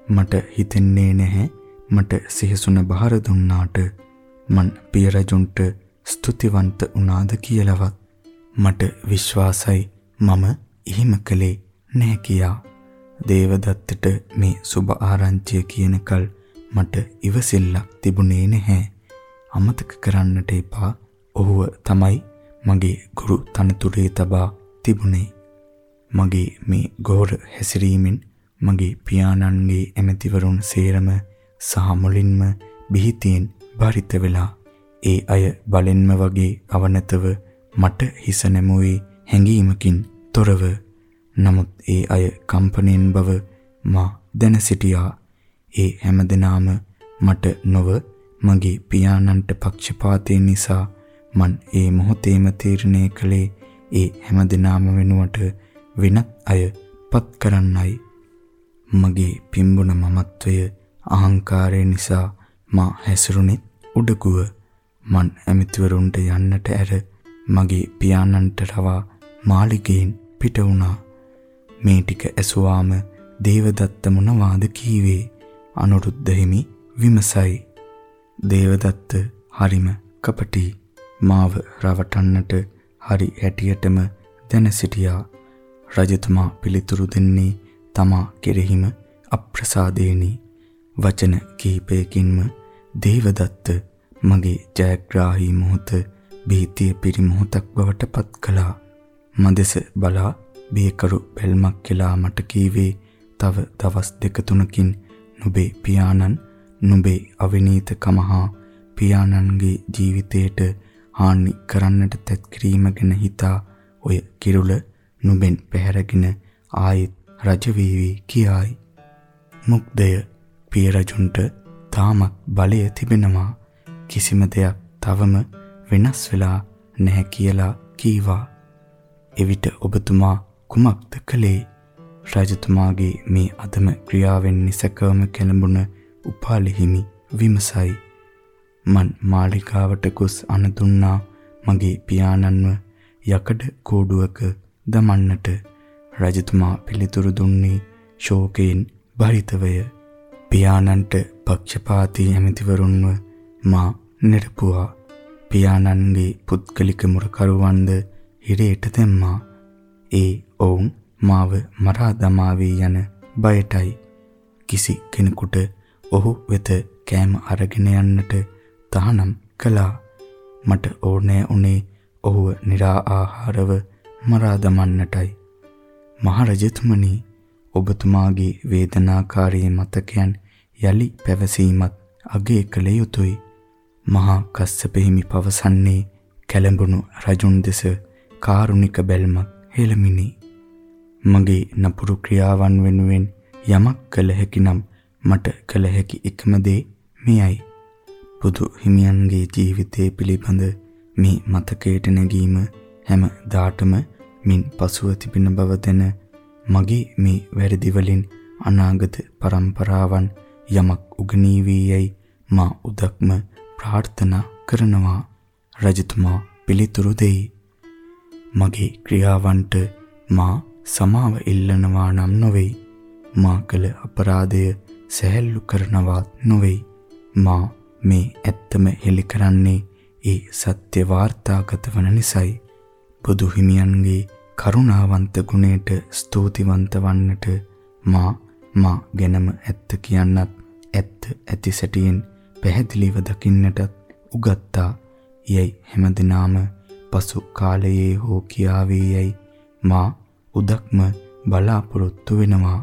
මට හිතෙන්නේ නැහැ මට සිහසුන බහර දුන්නාට මන් පිය රජුන්ට ස්තුතිවන්ත වුණාද කියලාවත් මට විශ්වාසයි මම එහෙම කළේ නැහැ කියා. දේවදත්තට මේ සුබ ආරංචිය කියනකල් මට ඉවසිල්ලක් තිබුණේ නැහැ. අමතක කරන්නට එපා. ඔහුව තමයි මගේ ගුරු තනතුරේ තබා තිබුණේ. මගේ මේ ගෝර හැසිරීමෙන් මගේ පියාණන්ගේ ඇමතිවරුන් සේරම සහ මුලින්ම බිහිතියෙන් බරිත වෙලා ඒ අය බලෙන්ම වගේ අවනතව මට හිස නැමුවේ හැඟීමකින් තොරව නමුත් ඒ අය කම්පණයෙන් බව මා දැන සිටියා. ඒ හැමදෙනාම මට නොව මගේ පියාණන්ට පක්ෂපාතය නිසා මන් ඒ මොහොතේම තීරණය කළේ ඒ හැමදෙනාම වෙනුවට වෙනත් අය පත් කරන්නයි. මගේ පිම්බුන මමත්වය අහංකාරය නිසා මා හැසිරුණෙත් උඩගුව මන් ඇමතිවරුන්ට යන්නට ඇර මගේ පියාණන්ට රවා මාලිගයෙන් පිට වුණා. මේ ටික ඇසුවාම දේවදත්ත මොනවාද කීවේ අනුරුද්ධ හිමි විමසයි. දේවදත්ත හරිම කපටි මාව රවටන්නට හරි හැටියටම දැන සිටියා. රජතුමා පිළිතුරු දෙන්නේ තමා කෙරෙහිම අප්‍රසාදේනි. වචන කිහිපයකින්ම දේවදත්ත මගේ ජයග්‍රාහී මොහොත බීතිය පිරි මොහොතක් බවට පත් කළා. මදෙස බලා බේකරු බැල්මක් කියලා මට කීවේ තව දවස් දෙක තුනකින් නුඹේ පියාණන් නුඹේ අවිනීතකම හා පියාණන්ගේ ජීවිතයට හානි කරන්නට තැත් කිරීම ගැන හිතා ඔය කිරුල නුඹෙන් පැහැරගෙන ආයෙත් රජ වේවි කියායි. මුක්දය පිය රජුන්ට තාමත් බලය තිබෙනවා. කිසිම දෙයක් තවම වෙනස් වෙලා නැහැ කියලා කීවා. එවිට ඔබතුමා කුමක්ද කළේ? රජතුමාගේ මේ අදම ක්‍රියාවෙන් නිසකවම කැළඹුණ උපාලි හිමි විමසයි. මන් මාලිකාවට ගොස් අනදුන්නා මගේ පියාණන්ව යකඩ කූඩුවක දමන්නට රජතුමා පිළිතුරු දුන්නේ ශෝකයෙන් බරිතවය. පියාණන්ට පක්ෂපාතී ඇමතිවරුන්ව මා නිරපුවා. පියාණන්ගේ පුද්ගලික මුරකරුවන්ද හිරේට දැම්මා. ඒ ඔවුන් මාව මරා දමාවී යන බයටයි කිසි කෙනෙකුට ඔහු වෙත කෑම අරගෙන යන්නට තහනම් කළා. මට ඕනෑ උනේ ඔහුව निराආහාරව මරා දමන්නටයි. මහරජතුමනි ඔබතුමාගේ වේදනාකාරී මතකයන් යලි පැවසීමත් අගය කළ යුතුය. මහා කස්සප හිමි පවසන්නේ කැළඹුණු රජුන් දෙස කාරුණික බැල්මක් හෙළමිනි. මගේ නපුරු ක්‍රියාවන් වෙනුවෙන් යමක් කළ හැකි නම් මට කළ හැකි එකම දේ මෙයයි. බුදු හිමියන්ගේ ජීවිතය පිළිබඳ මේ මතකයට නැගීම හැම දාටම මින් පසුව තිබෙන බව දැන මගේ මේ වැරදි වලින් අනාගත પરම්පරාවන් යමක් උගනීවී යයි මා උදක්ම ප්‍රාර්ථනා කරනවා රජතුමා පිළිතුරු දෙයි මගේ ක්‍රියාවන්ට මා සමාව ඉල්ලනවා නම් නොවේ මා කළ අපරාධය සැහැල්ලු කරනවත් නොවේ මා මේ ඇත්තම හෙළි කරන්නේ ඒ සත්‍ය වාර්තාගත වන නිසයි. බුදු හිමියන්ගේ කරුණාවන්ත ගුණයට ස්තුතිවන්ත වන්නට මා මා ගැනම ඇත්ත කියන්නත් ඇත්ත ඇති සැටියෙන් පැහැදිලිව දකින්නටත් උගත්තා. යයි හැමදිනාම පසු කාලයේ හෝ කියාවේ යයි මා උදක්ම බලාපොරොත්තු වෙනවා.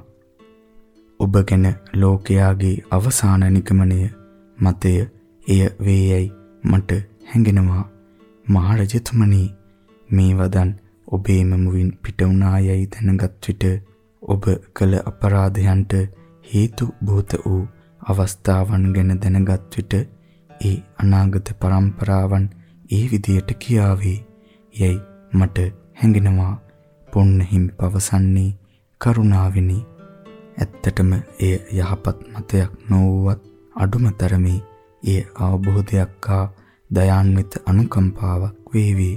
ඔබ ගැන ලෝකයාගේ අවසාන නිගමනය මතය එය වේයයි මට හැඟෙනවා. මහරජතුමනි මේ වදන් ඔබේම මුවින් පිට වුණායයි දැනගත් විට ඔබ කළ අපරාධයන්ට හේතු භූත වූ අවස්ථාවන් ගැන දැනගත් විට ඒ අනාගත પરම්පරාවන් ඒ විදියට කියාවේ. යයි මට හැඟෙනවා. පොන්නහිමි පවසන්නේ කරුණාවෙනි ඇත්තටම එය යහපත් මතයක් නොවුවත් අඩුම තරමේ එය අවබෝධයක් හා දයාන්විත අනුකම්පාවක් වේවි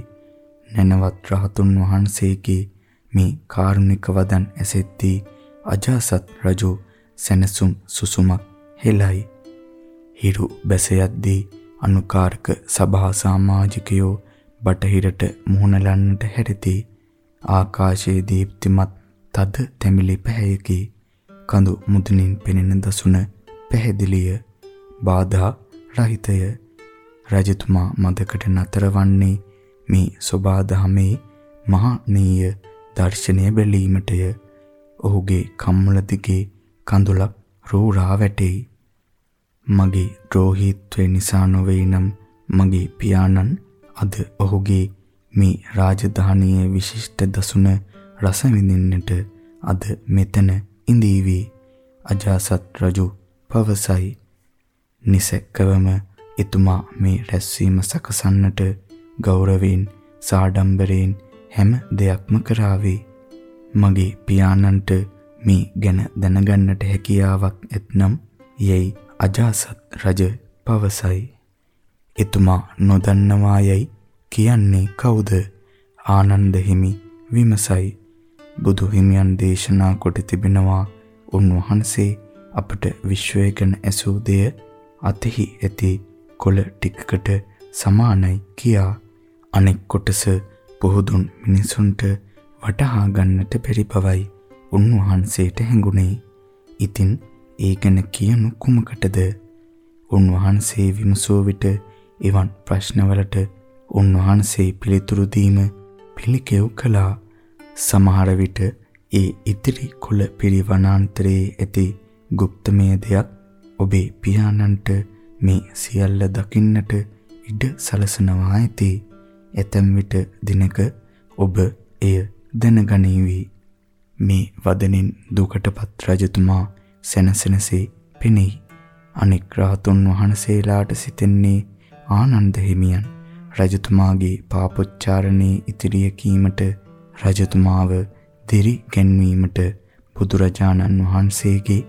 නැනවත් රහතුන් වහන්සේගේ මේ කාරුණික වදන් ඇසෙද්දී අජාසත් රජු සැනසුම් සුසුමක් හෙළයි. හිරු බැස යද්දී අනුකාරක සභා සමාජිකයෝ බටහිරට මුහුණලන්නට හැරිති. ආකාශයේ දීප්තිමත් තද තැමිලි පැහැයකි. කඳු මුදුනින් පෙනෙන දසුන පැහැදිලිය. බාධා රහිතය. රජතුමා මදකට නතර වන්නේ මේ සෝබා දහමේ මහානීය දර්ශනය බැලීමටය ඔහුගේ කම්මල දිගේ කඳුලක් රෝරා වැටෙයි මගේ ද්‍රෝහීත්වය නිසා නොවේ නම් මගේ පියාණන් අද ඔහුගේ මේ රාජධානියේ විශිෂ්ට දසුන රස විඳින්නට අද මෙතන ඉඳීවි. අජාසත් රජු පවසයි. නිසැකවම එතුමා මේ රැස්වීම සකසන්නට ගෞරවයෙන් සාඩම්බරයෙන් හැම දෙයක්ම කරાવી මගේ පියාණන්ට මේ ගැන දැනගන්නට හැකියාවක් ඇතනම් යයි අජාසත් රජ පවසයි. එතුමා නොදන්නවා යයි කියන්නේ කවුද? ආනන්ද හිමි විමසයි. බුදු හිමියන් දේශනා කොට තිබෙනවා උන්වහන්සේ අපට විශ්වය ගැන ඇසූ දෙය අතෙහි ඇති කොළ ටිකකට සමානයි කියා අනෙක් කොටස පොහුදුන් මිනිසුන්ට වටහා ගන්නට බැරි බවයි උන්වහන්සේට හැඟුණේ. ඉතින් ඒ ගැන කියනු කුමකටද? උන්වහන්සේ විමසෝ විට එවන් ප්‍රශ්නවලට උන්වහන්සේ පිළිතුරු දීම පිළිකෙව් කළා. සමහර විට ඒ ඉදිරි කුල පිරිවනාන්තරයේ ඇති গুপ্তමය දෙයක් ඔබේ පියාණන්ට මේ සියල්ල දකින්නට ඉඩ සලසනවා ඇති. ඇතැම් විට දිනක ඔබ එය දැනගනීවි. මේ වදනින් දුකටපත් රජතුමා සැනසෙනසේ පෙනෙයි. අනෙක් රාතුන් වහන්සේලාට සිතෙන්නේ ආනන්ද හිමියන් රජතුමාගේ පාපොච්චාරණේ ඉතිරිය කීමට රජතුමාව දිරි ගැන්වීමට බුදුරජාණන් වහන්සේගේ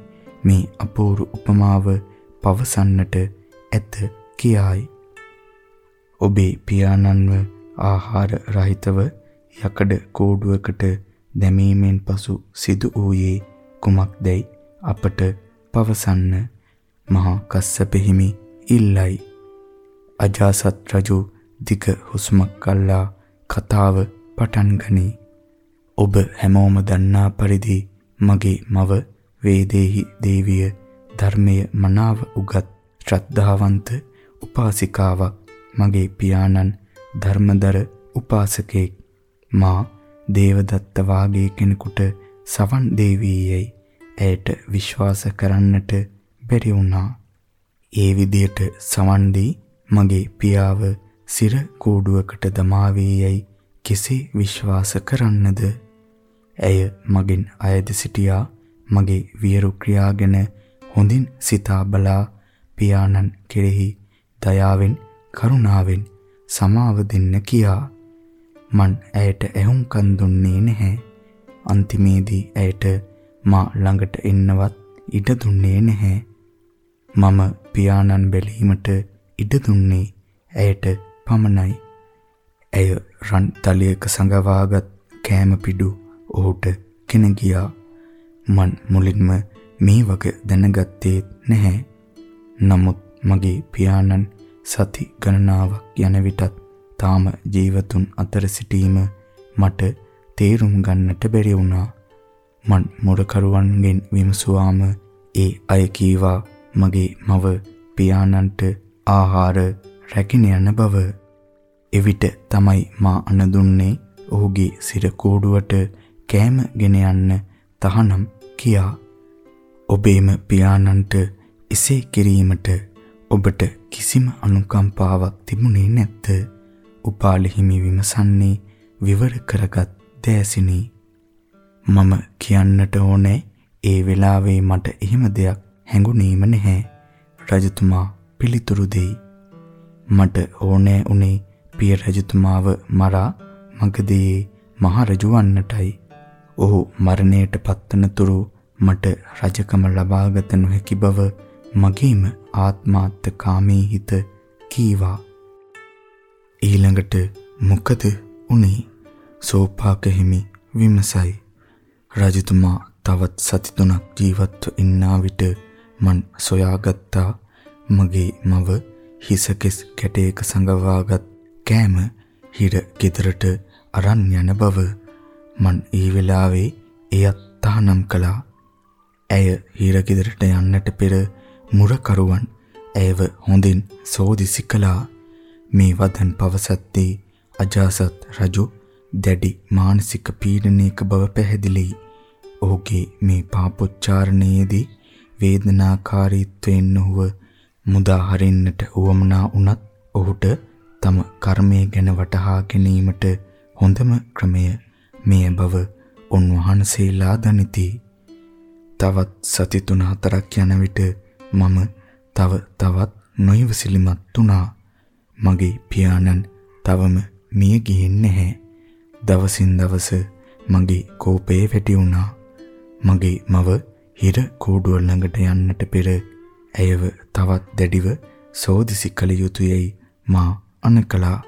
මේ අපූර්ව උපමාව පවසන්නට ඇත කියායි. ඔබේ පියාණන්ව ආහාර රහිතව යකඩ කෝඩුවකට දැමීමෙන් පසු සිදු වූයේ කුමක්දයි අපට පවසන්න මහා කස්සප හිමි ඉල්ලයි. අජාසත් රජු දිග හුස්මක් අල්ලා කතාව පටන් ගනී. ඔබ හැමෝම දන්නා පරිදි මගේ මව වේදේහි දේවිය ධර්මය මනාව උගත් ශ්‍රද්ධාවන්ත උපාසිකාවක් මගේ පියාණන් ධර්මදර උපාසකෙක් මා දේවදත්ත වාගේ කෙනෙකුට සවන් දේවීයයි ඇයට විශ්වාස කරන්නට බැරි වුණා. ඒ විදියට සවන් දී මගේ පියාව සිර කූඩුවකට දමාවේ යයි කෙසේ විශ්වාස කරන්නද? ඇය මගෙන් අයද සිටියා මගේ වියරු ක්‍රියා ගැන හොඳින් සිතා බලා පියාණන් කෙරෙහි දයාවෙන් කරුණාවෙන් සමාව දෙන්න කියා මන් ඇයට ඇහුම්කන් දුන්නේ නැහැ. අන්තිමේදී ඇයට මා ළඟට එන්නවත් ඉඩ දුන්නේ නැහැ. මම පියාණන් බැලීමට ඉඩ දුන්නේ ඇයට පමණයි. ඇය රන් තලියක සඟවාගත් කෑම පිඩු ඔහුට කෙන ගියා. මන් මුලින්ම මේ වග දැනගත්තේ නැහැ. නමුත් මගේ පියාණන් සති ගණනාවක් යන විටත් තාම ජීවතුන් අතර සිටීම මට තේරුම් ගන්නට බැරි වුණා. මන් මුරකරුවන්ගෙන් විමසුවාම ඒ අය කීවා මගේ මව පියාණන්ට ආහාර රැගෙන යන බව. එවිට තමයි මා අනදුන්නේ ඔහුගේ සිර කූඩුවට කෑම ගෙන යන්න තහනම් කියා. ඔබේම පියාණන්ට එසේ කිරීමට ඔබට කිසිම අනුකම්පාවක් තිබුණේ නැත්ද? උපාලි හිමි විමසන්නේ විවර කරගත් දෑසිනි. මම කියන්නට ඕනේ ඒ වෙලාවේ මට එහෙම දෙයක් හැඟුණේම නැහැ. රජතුමා පිළිතුරු දෙයි. මට ඕනෑ උනේ පිය රජතුමාව මරා මගදී මහ රජු වන්නටයි. ඔහු මරණයට පත්වනතුරු මට රජකම ලබාගත නොහැකි බව මගේම ආත්මාර්ථ කාමී හිත කීවා. ඊළඟට මොකද උනේ? සෝපාක හිමි විමසයි. රජතුමා තවත් සති තුනක් ජීවත්ව ඉන්නා විට මන් සොයාගත්තා මගේ මව හිසකෙස් කැටයක සඟවාගත් කෑම හිර ගෙදරට අරන් යන බව මන් ඒ වෙලාවේ එයත් තහනම් කළා. ඇය හිර ගෙදරට යන්නට පෙර මුරකරුවන් ඇයව හොඳින් සෝදිසි කළා. මේ වදන් පවසද්දී අජාසත් රජු දැඩි මානසික පීඩනයක බව පැහැදිලියි. ඔහුගේ මේ පාපොච්චාරණයේදී වේදනාකාරීත්වයෙන් ඔහුව මුදා හරින්නට උවමනා වුණත් ඔහුට තම කර්මය ගැන වටහා ගැනීමට හොඳම ක්‍රමය මෙය බව උන්වහන්සේලා දනිති. තවත් සති තුන හතරක් යන විට මම තව තවත් නොයවසිලිමත් වුණා. මගේ පියාණන් තවම මිය ගිහින් නැහැ. දවසින් දවස මගේ කෝපය වැඩි වුණා. මගේ මව හිර කූඩුව ළඟට යන්නට පෙර ඇයව තවත් දැඩිව සෝදිසි කළ යුතුයයි මා අනකලා.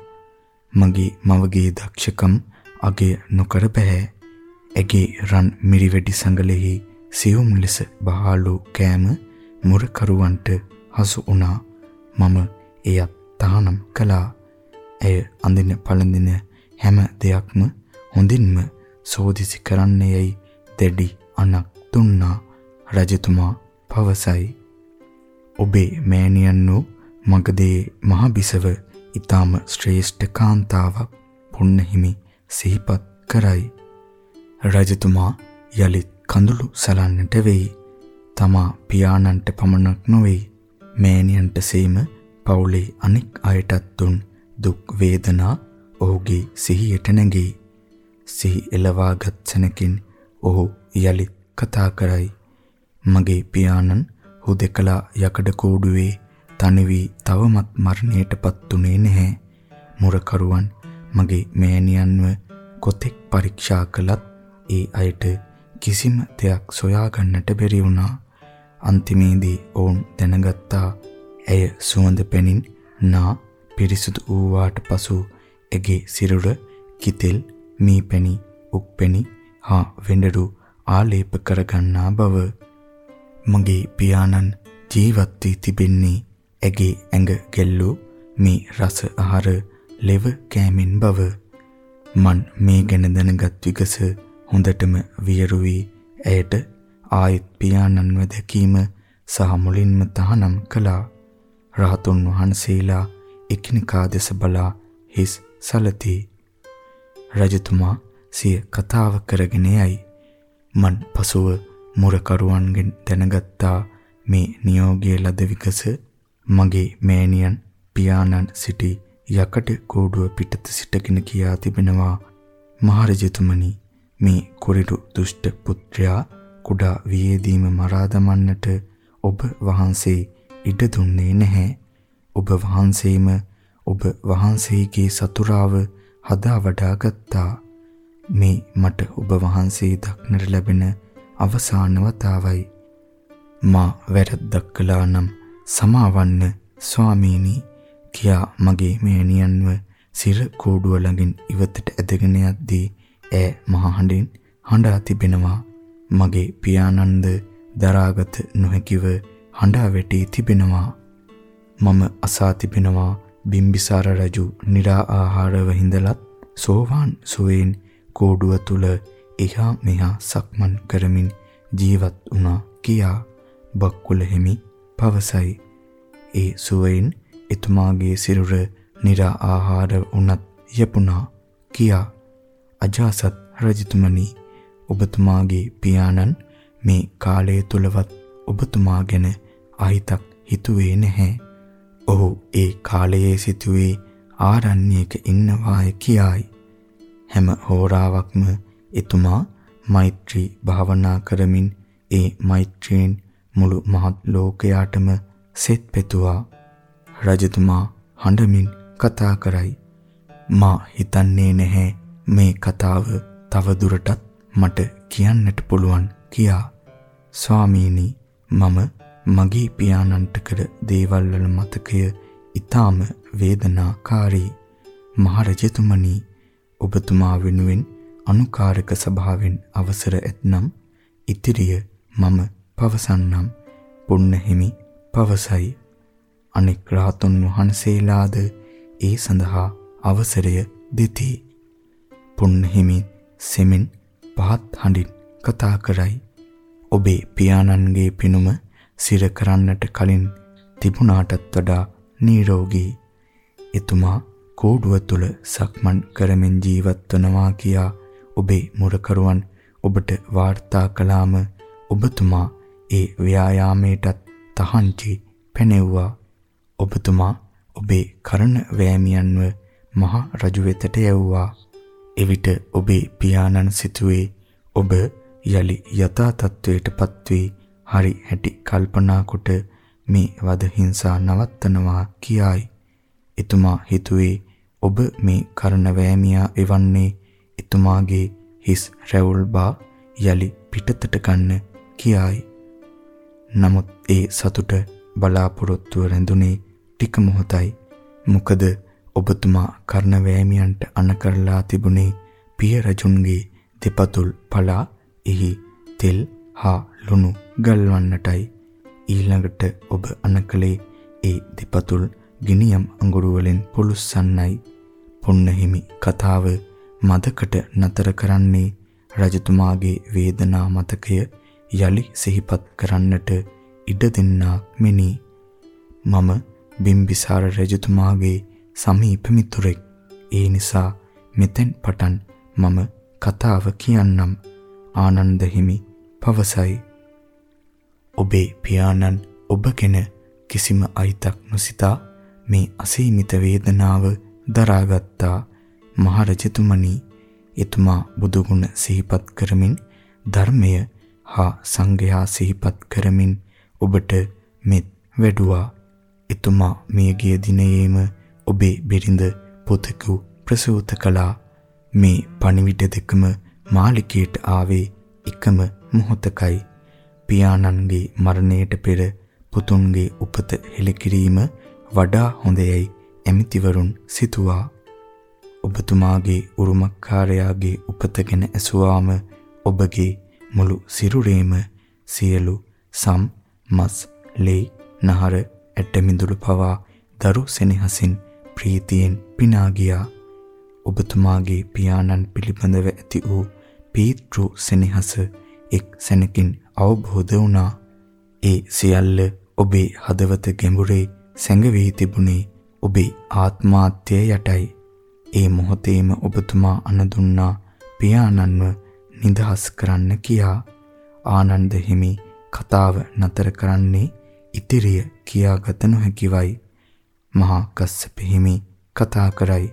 මගේ මවගේ දක්ෂකම් අගය නොකර බෑ. ඇගේ රන් මිරිවැඩි සඟලෙහි සියුම් ලෙස බහාලු කෑම මුරකරුවන්ට හසු වුණා. මම එයත් තහනම් කළා. ඇය අඳින පළඳින හැම දෙයක්ම හොඳින්ම සෝදිසි කරන්නේයයි දැඩි අනක් දුන්නා. රජතුමා පවසයි. ඔබේ මෑණියන් වූ මගදී මහ බිසව ඊටාම ශ්‍රේෂ්ඨ කාන්තාවක් පුන්නහිමි සිහිපත් කරයි. රජතුමා යලිත් කඳුළු සලන්නට වෙයි. තමා පියාණන්ට පමණක් නොවේ මෑණියන්ට සේම පවුලේ අනෙක් අයටත් දුන් දුක් වේදනා ඔහුගේ සිහියට නැගී සිහි එළවාගත් සැනකින් ඔහු යලිත් කතා කරයි. මගේ පියාණන් හුදෙකලා යකඩ කූඩුවේ තනි වී තවමත් මරණයටපත් උනේ නැහැ. මුරකරුවන් මගේ මෑණියන්ව කොතෙක් පරීක්ෂා කළත් ඒ අයට කිසිම දෙයක් සොයා ගන්නට බැරි වුණා. අන්තිමේදී ඔවුන් දැනගත්තා ඇය සුවඳ පැනින් නා පිරිසුදු වූවාට පසු එගේ සිරුර කිතෙල් මීපැණි උක්පැණි හා වෙඬරු ආලේප කරගන්නා බව මගේ පියාණන් ජීවත් වී තිබෙන්නේ ඇගේ ඇඟ ගැල්ලූ මේ රස ආහාර ලෙව කෑමෙන් බව. මන් මේ ගැන දැනගත් විගස හොඳටම වියරු වී ඇයට ආයෙත් පියාණන්ව දැකීම සහ මුලින්ම තහනම් කළා. රහතුන් වහන්සේලා එකිනෙකා දෙස බලා හිස් සලති. රජතුමා සිය කතාව කරගෙන යයි. මන් පසුව මුරකරුවන්ගෙන් දැනගත්තා මේ නියෝගය ලද විගස මගේ මෑණියන් පියාණන් සිටි යකඩ කෝඩුව පිටත සිටගෙන කියා තිබෙනවා. මහරජතුමනි මේ කුරිරු දුෂ්ට පුත්‍රයා කුඩා වියේදීම මරා දමන්නට ඔබ වහන්සේ ඉඩ දුන්නේ නැහැ. ඔබ වහන්සේම ඔබ වහන්සේගේ සතුරාව හදා වඩා ගත්තා. මේ මට ඔබ වහන්සේ දක්නට ලැබෙන අවසාන වතාවයි. මා වැරද්දක් කළා නම් සමාවන්න ස්වාමීනි කියා මගේ මෑණියන්ව සිර කෝඩුව ළඟින් ඉවතට ඇදගෙන යද්දී ඈ මහ හඬින් හඬා තිබෙනවා. මගේ පියාණන්ද දරාගත නොහැකිව හඬා වැටී තිබෙනවා. මම අසා තිබෙනවා බිම්බිසාර රජු निरा ආහාරව හිඳලත් සෝවාන් සුවේන් කෝඩුව තුල එහා මෙහා සක්මන් කරමින් ජීවත් වුණා කියා බක්කුල හිමි පවසයි ඒ සුවයින් එතුමාගේ සිරුර निरा ආහාර උනත් යපුණා කියා අජාසත් රජතුමනි ඔබතුමාගේ පියාණන් මේ කාලය තුලවත් ඔබතුමා ගැන අහිතක් හිතුවේ නැහැ. ඔහු ඒ කාලයේ සිටුවේ ආරණ්‍යයක ඉන්නවාය කියායි. හැම හෝරාවක්ම එතුමා මෛත්‍රී භාවනා කරමින් ඒ මෛත්‍රියෙන් මුළු මහත් ලෝකයාටම සෙත් පෙතුවා. රජතුමා හඬමින් කතා කරයි. මා හිතන්නේ නැහැ මේ කතාව තව දුරටත් මට කියන්නට පුළුවන් කියා. ස්වාමීනි මම මගේ පියාණන්ට කර දේවල් වල මතකය ඊටාම වේදනාකාරී. මහරජතුමනි ඔබතුමා වෙනුවෙන් අනුකාරක සභාවෙන් අවසර ඇතනම් ඉතිරිය මම පවසන්නම් පුන්නහිමි පවසයි අනෙක් රාතුන් වහන්සේලාද ඒ සඳහා අවසරය දෙති. පුන්නහිමි සෙමින් පහත් හඬින් කතා කරයි. ඔබේ පියාණන්ගේ පිනුම සිර කරන්නට කලින් තිබුණාටත් වඩා නිරෝගී. එතුමා කෝඩුව තුල සක්මන් කරමින් ජීවත් වනවා කියා ඔබේ මුරකරුවන් ඔබට වාර්තා කළාම ඔබතුමා ඒ ව්‍යායාමයටත් තහංචි පැනෙව්වා. ඔබතුමා ඔබේ කරන වෑමියන්ව මහ රජු වෙතට යවුවා. එවිට ඔබේ පියාණන් සිතුවේ ඔබ යලි යථා තත්වයටපත් වී හරි හැටි කල්පනා කොට මේ වද හිංසා නවත්තනවා කියායි. එතුමා හිතුවේ ඔබ මේ කරන වෑමියා එවන්නේ එතුමාගේ හිස් රැවුල් බා යලි පිටතට ගන්න කියායි. නමුත් ඒ සතුට බලාපොරොත්තුව රැඳුනේ ටික මොහොතයි. මොකද ඔබතුමා කර්ණ වෑමියන්ට අණ කරලා තිබුණේ පිය රජුන්ගේ දෙපතුල් පලා එහි තෙල් හා ලුණු ගල්වන්නටයි. ඊළඟට ඔබ අණකලේ ඒ දෙපතුල් ගිනියම් අඟුරු වලින් පුළුස්සන්නයි. පුන්නහිමි කතාව මදකට නතර කරන්නේ රජතුමාගේ වේදනා මතකය යලි සිහිපත් කරන්නට ඉඩ දෙන්නා මෙනි. මම බිම්බිසාර රජතුමාගේ සමීප මිතුරෙක්. ඒ නිසා මෙතෙන් පටන් මම කතාව කියන්නම්. ආනන්ද හිමි පවසයි. ඔබේ පියාණන් ඔබ ගැන කිසිම අයිතක් නොසිතා මේ අසීමිත වේදනාව දරාගත්තා. මහරජතුමනි එතුමා බුදුගුණ සිහිපත් කරමින් ධර්මය හා සංඝයා සිහිපත් කරමින් ඔබට මෙත් වැඩුවා. එතුමා මියගිය දිනයේම ඔබේ බිරිඳ පුතෙකු ප්‍රසූත කළා. මේ පණිවිඩ දෙකම මාලිකයට ආවේ එකම මොහොතකයි. පියාණන්ගේ මරණයට පෙර පුතුන්ගේ උපත හෙළිකිරීම වඩා හොඳයයි ඇමතිවරුන් සිතුවා. ඔබතුමාගේ උරුමකාරයාගේ උපත ගැන ඇසුවාම ඔබගේ මුළු සිරුරේම සියලු සම් මස් ලේ නහර ඇටමිදුළු පවා දරු සෙනෙහසින් ප්‍රීතියෙන් පිනා ගියා. ඔබතුමාගේ පියාණන් පිළිබඳව ඇති වූ පීතෘ සෙනෙහස එක් සැනකින් අවබෝධ වුණා. ඒ සියල්ල ඔබේ හදවත ගැඹුරේ සැඟවී තිබුණේ ඔබේ ආත්මාර්ථය යටයි. ඒ මොහොතේම ඔබතුමා අනදුන්නා පියාණන්ව නිදහස් කරන්න කියා ආනන්ද හිමි කතාව නතර කරන්නේ ඉතිරිය කියාගත නොහැකිවයි. මහා කස්සප හිමි කතා කරයි.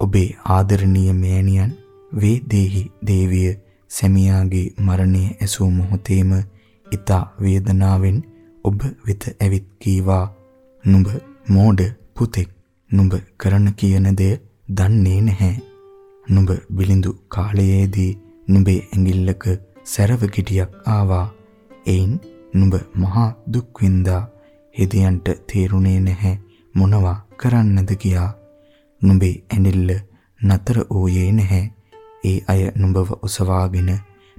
ඔබේ ආදරණීය මෑණියන් වේදේහි දේවිය සැමියාගේ මරණය ඇසූ මොහොතේම ඊතා වේදනාවෙන් ඔබ වෙත ඇවිත් කීවා. නුඹ මෝඩ පුතෙක් නුඹ කරන කියන දේ දන්නේ නැහැ නුඹ බිලිඳු කාලයේදී නුඹේ ඇඟිල්ලක සැරව ගෙඩියක් ආවා. එයින් නුඹ මහා දුක් විඳා හෙදියන්ට තේරුණේ නැහැ මොනවා කරන්නද කියා. නුඹේ ඇඟිල්ල නතර වූයේ නැහැ. ඒ අය නුඹව ඔසවාගෙන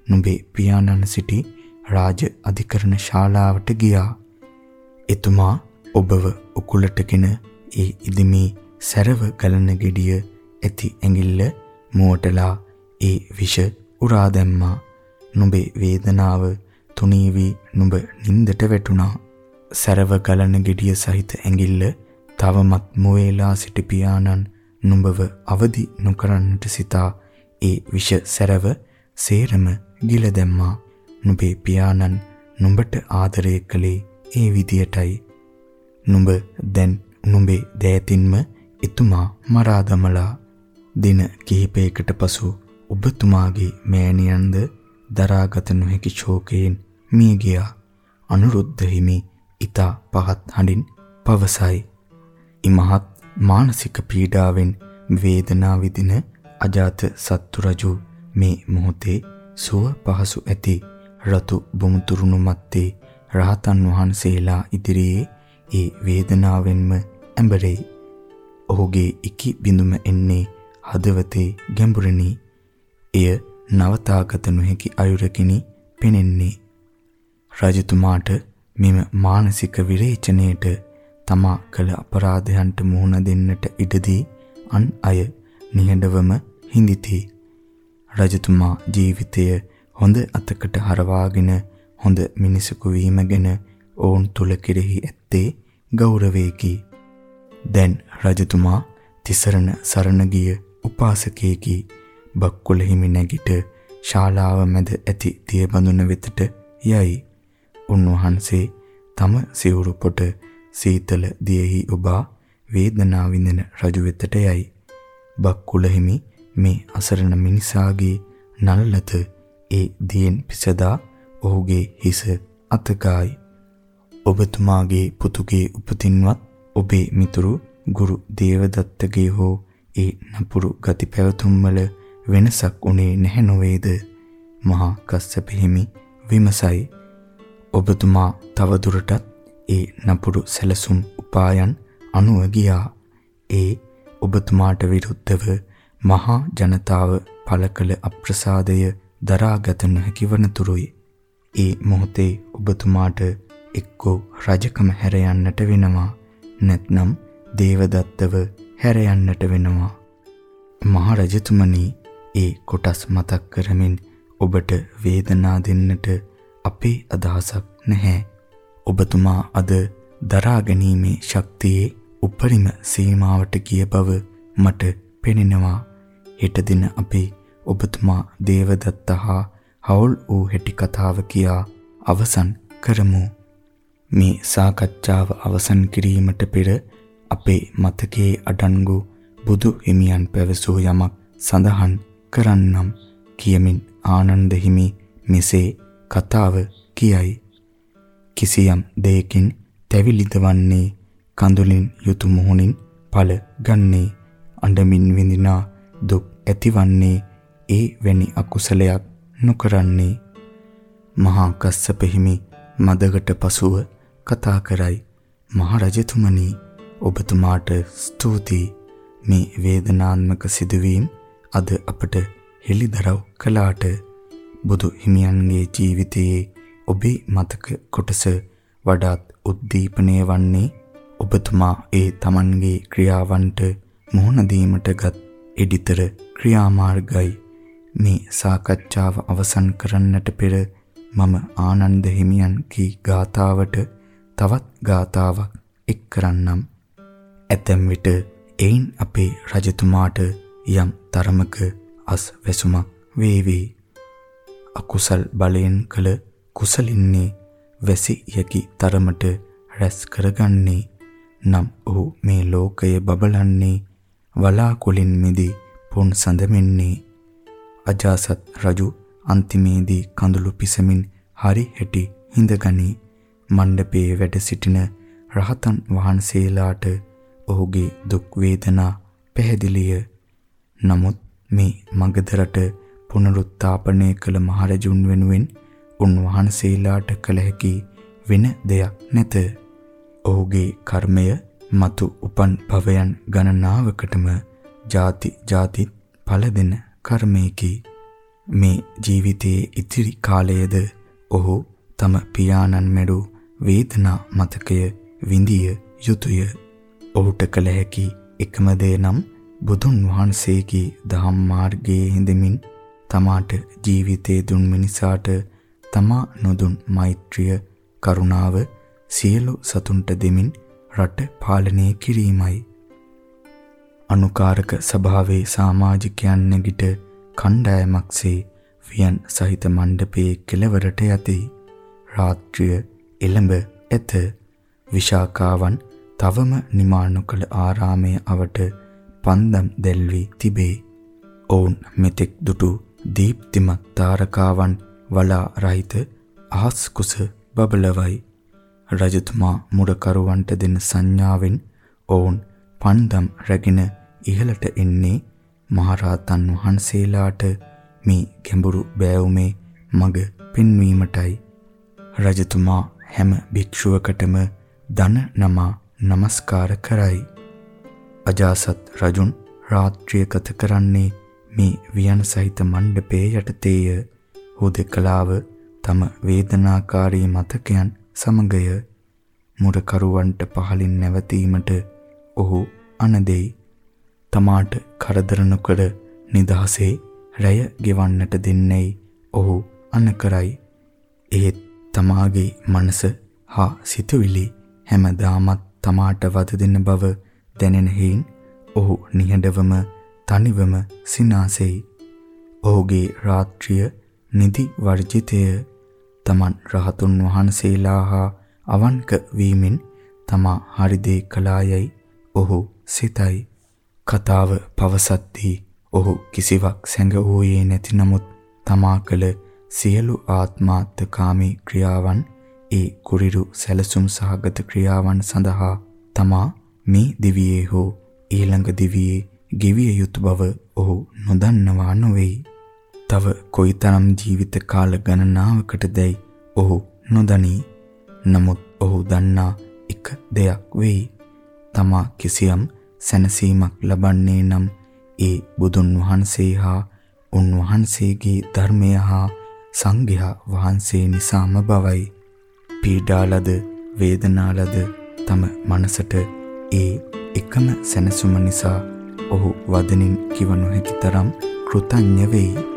නුඹේ පියාණන් සිටි රාජ අධිකරණ ශාලාවට ගියා. එතුමා ඔබව උකුලටගෙන ඒ ඉදිමි සැරව ගලන ගෙඩිය ඇති ඇඟිල්ල මුවටලා ඒ විෂ උරා දැම්මා. නුඹේ වේදනාව තුනී වී නුඹ නින්දට වැටුණා. සරව ගලන gediya සහිත ඇඟිල්ල තවමත් මොවේලා සිටි පියාණන් නුඹව අවදි නොකරන්නට සිතා ඒ විෂ සරව සේරම ගිල දැම්මා. නුඹේ පියාණන් නුඹට ආදරය කළේ ඒ විදියටයි. නුඹ දැන් නුඹේ දෑතින්ම එතුමා මරා දමලා දින කිහිපයකට පසු ඔබතුමාගේ මෑණියන්ද දරාගත නොහැකි ශෝකයෙන් මිය ගියා. අනුරුද්ධ හිමි ඊතා පහත් හඬින් පවසයි. ඉමහත් මානසික පීඩාවෙන් වේදනා විඳින අජාත සත්තු රජු මේ මොහොතේ සුව පහසු ඇති රතු බොමුතුරුණු මැත්තේ රහතන් වහන්සේලා ඉදිරියේ ඒ වේදනාවෙන්ම ඇඹරෙයි. ඔහුගේ ඉකි බිඳුම එන්නේ හදවතේ ගැඹුරෙනි එය නවතාගත නොහැකි අයුරකිනි පෙනෙන්නේ. රජතුමාට මෙම මානසික විරේචනයේට තමා කළ අපරාධයන්ට මුහුණ දෙන්නට ඉඩදී අන් අය නිහඬවම හිඳිති. රජතුමා ජීවිතය හොඳ අතකට හරවාගෙන හොඳ මිනිසෙකු වීම ගැන ඔවුන් තුල කෙරෙහි ඇත්තේ ගෞරවයකි. දැන් රජතුමා තිසරණ සරණ ගිය උපාසකයෙකි. බක්කුල හිමි නැගිට ශාලාව මැද ඇති තියබඳුන වෙතට යයි. උන්වහන්සේ තම සිවුරු පොට සීතල දියෙහි ඔබා වේදනාව විඳින රජු වෙතට යයි. බක්කුල හිමි මේ අසරණ මිනිසාගේ නළලත ඒ දියෙන් පිසදා ඔහුගේ හිස අතගායි. ඔබතුමාගේ පුතුගේ උපතින්වත් ඔබේ මිතුරු ගුරු දේවදත්තගේ හෝ ඒ නපුරු ගති පැවතුම් වල වෙනසක් උනේ නැහැ නොවේද? මහා කස්සප හිමි විමසයි. ඔබතුමා තව දුරටත් ඒ නපුරු සැලසුම් උපායන් අනුව ගියා. ඒ ඔබතුමාට විරුද්ධව මහා ජනතාව පළ කළ අප්‍රසාදය දරාගත නොහැකි වනතුරුයි. ඒ මොහොතේ ඔබතුමාට එක්කෝ රජකම හැර යන්නට වෙනවා නැත්නම් දේවදත්තව හැර යන්නට වෙනවා මහ රජතුමනි ඒ කොටස් මතක් කරමින් ඔබට වේදනා දෙන්නට අපේ අදහසක් නැහැ. ඔබතුමා අද දරා ගැනීමේ ශක්තියේ උපරිම සීමාවට ගිය බව මට පෙනෙනවා. හෙට දින අපි ඔබතුමා දේවදත්ත හා හවුල් වූ හැටි කතාව කියා අවසන් කරමු. මේ සාකච්ඡාව අවසන් කිරීමට පෙර අපේ මතකයේ අඩංගු බුදු හිමියන් පැවසූ යමක් සඳහන් කරන්නම් කියමින් ආනන්ද හිමි මෙසේ කතාව කියයි. කිසියම් දෙයකින් තැවිලිද වන්නේ කඳුලින් යුතු මොහොනින් ඵල ගන්නේ අඬමින් විඳිනා දුක් ඇතිවන්නේ ඒ වැනි අකුසලයක් නොකරන්නේ මහා කස්සප හිමි මදකට පසුව කතා කරයි. මහරජතුමනි ඔබතුමාට ස්තුතියි. මේ වේදනාත්මක සිදුවීම් අද අපට හෙළිදරව් කළාට බුදු හිමියන්ගේ ජීවිතයේ ඔබේ මතක කොටස වඩාත් උද්දීපනය වන්නේ ඔබතුමා ඒ Tamanගේ ක්‍රියාවන්ට මුහුණ දීමටගත් එඩිතර ක්‍රියාමාර්ගයි. මේ සාකච්ඡාව අවසන් කරන්නට පෙර මම ආනන්ද හිමියන් කී ගාතාවට තවත් ගාතාවක් එක් කරන්නම් ඇතැම් විට එයින් අපේ රජතුමාට යම් තරමක අස් වැසුමක් වේවි. අකුසල් බලයෙන් කළ කුසලින්නේ වැසි යකි තරමට රැස් කරගන්නේ. නම් ඔහු මේ ලෝකය බබලන්නේ වලාකුලින් මිදී පොන් සඳමින්නේ. අජාසත් රජු අන්තිමේදී කඳුළු පිසමින් හරි හැටි හිඳගනි. මණ්ඩපයේ වැඩ සිටින රහතන් වහන්සේලාට ඔහුගේ දුක් වේදනා පැහැදිලිය. නමුත් මේ මගධරට පුනරුත්ථාපනය කළ මහරජුන් වෙනුවෙන් උන්වහන්සේලාට කළ හැකි වෙන දෙයක් නැත. ඔහුගේ කර්මය මතු උපන් භවයන් ගණනාවකටම ಜಾති ಜಾතිත් ඵල දෙන කර්මයකි. මේ ජීවිතයේ ඉතිරි කාලයේද ඔහු තම පියාණන් මෙඩු වේදනා මතකය විඳිය යුතුය. ඔහුට කළ හැකි එකම දේ නම් බුදුන් වහන්සේගේ දහම් මාර්ගයේ හිඳමින් තමාට ජීවිතේ දුන් මිනිසාට තමා නොදුන් මෛත්‍රිය කරුණාව සියලු සතුන්ට දෙමින් රට පාලනය කිරීමයි. අනුකාරක සභාවේ සමාජිකයන් නැගිට කණ්ඩායමක්සේ වියන් සහිත මණ්ඩපයේ කෙළවරට යති. රාත්‍රිය එළඹ ඇත. විශාකාවන් තවම නිමා නොකළ ආරාමයේ අවට පන්දම් දැල්වි තිබේ. ඔවුන් මෙතෙක් දුටු දීප්තිමත් තාරකාවන් වලා රහිත අහස් කුස බබලවයි. රජතුමා මුඩකරුවන්ට දෙන සංඥාවෙන් ඔවුන් පන්දම් රැගෙන ඉහළට එන්නේ මහරහතන් වහන්සේලාට මේ ගැඹුරු බෑවුමේ මඟ පෙන්වීමටයි. රජතුමා හැම භික්ෂුවකටම දන නමා নমස්කාර කරයි. අජාසත් රජුන් රාත්‍රිය ගත කරන්නේ මේ වියන සහිත මණ්ඩපයේ යටතේය. හුදකලාව තම වේදනාකාරී මතකයන් සමගය මුරකරුවන්ට පහලින් නැවතීමට ඔහු අනදෙයි. තමාට කරදර නොකර නිදහසේ රැය ගෙවන්නට දෙන්නේයි ඔහු අනකරයි. එහෙත් තමාගේ මනස හා සිතුවිලි හැමදාමත් තමාට වද දෙන බව දැනෙන හේයින් ඔහු නිහඬවම තනිවම සිනාසෙයි. ඔහුගේ රාත්‍රිය නිදි වර්ජිතය තමන් රහතුන් වහන්සේලා හා අවන්ක වීමෙන් තමා හරි දේ කළායයි ඔහු සිතයි. කතාව පවසද්දී ඔහු කිසිවක් සැඟවූයේ නැති නමුත් තමා කළ සියලු ආත්මාර්ථකාමී ක්‍රියාවන් ඒ කුරිරු සැලසුම් සහගත ක්‍රියාවන් සඳහා තමා මේ දිවියේ හෝ ඊළඟ දිවියේ ගෙවිය යුතු බව ඔහු නොදන්නවා නොවේයි. තව කොයිතරම් ජීවිත කාල ගණනාවකටදයි ඔහු නොදනී. නමුත් ඔහු දන්නා එක දෙයක් වෙයි. තමා කිසියම් සැනසීමක් ලබන්නේ නම් ඒ බුදුන් වහන්සේ හා උන්වහන්සේගේ ධර්මය හා සංඝයා වහන්සේ නිසාම බවයි. පීඩාලද වේදනාලද තම මනසට ඒ එකම සැනසුම නිසා ඔහු වදනින් කිව නොහැකි තරම් කෘතඥ වෙයි.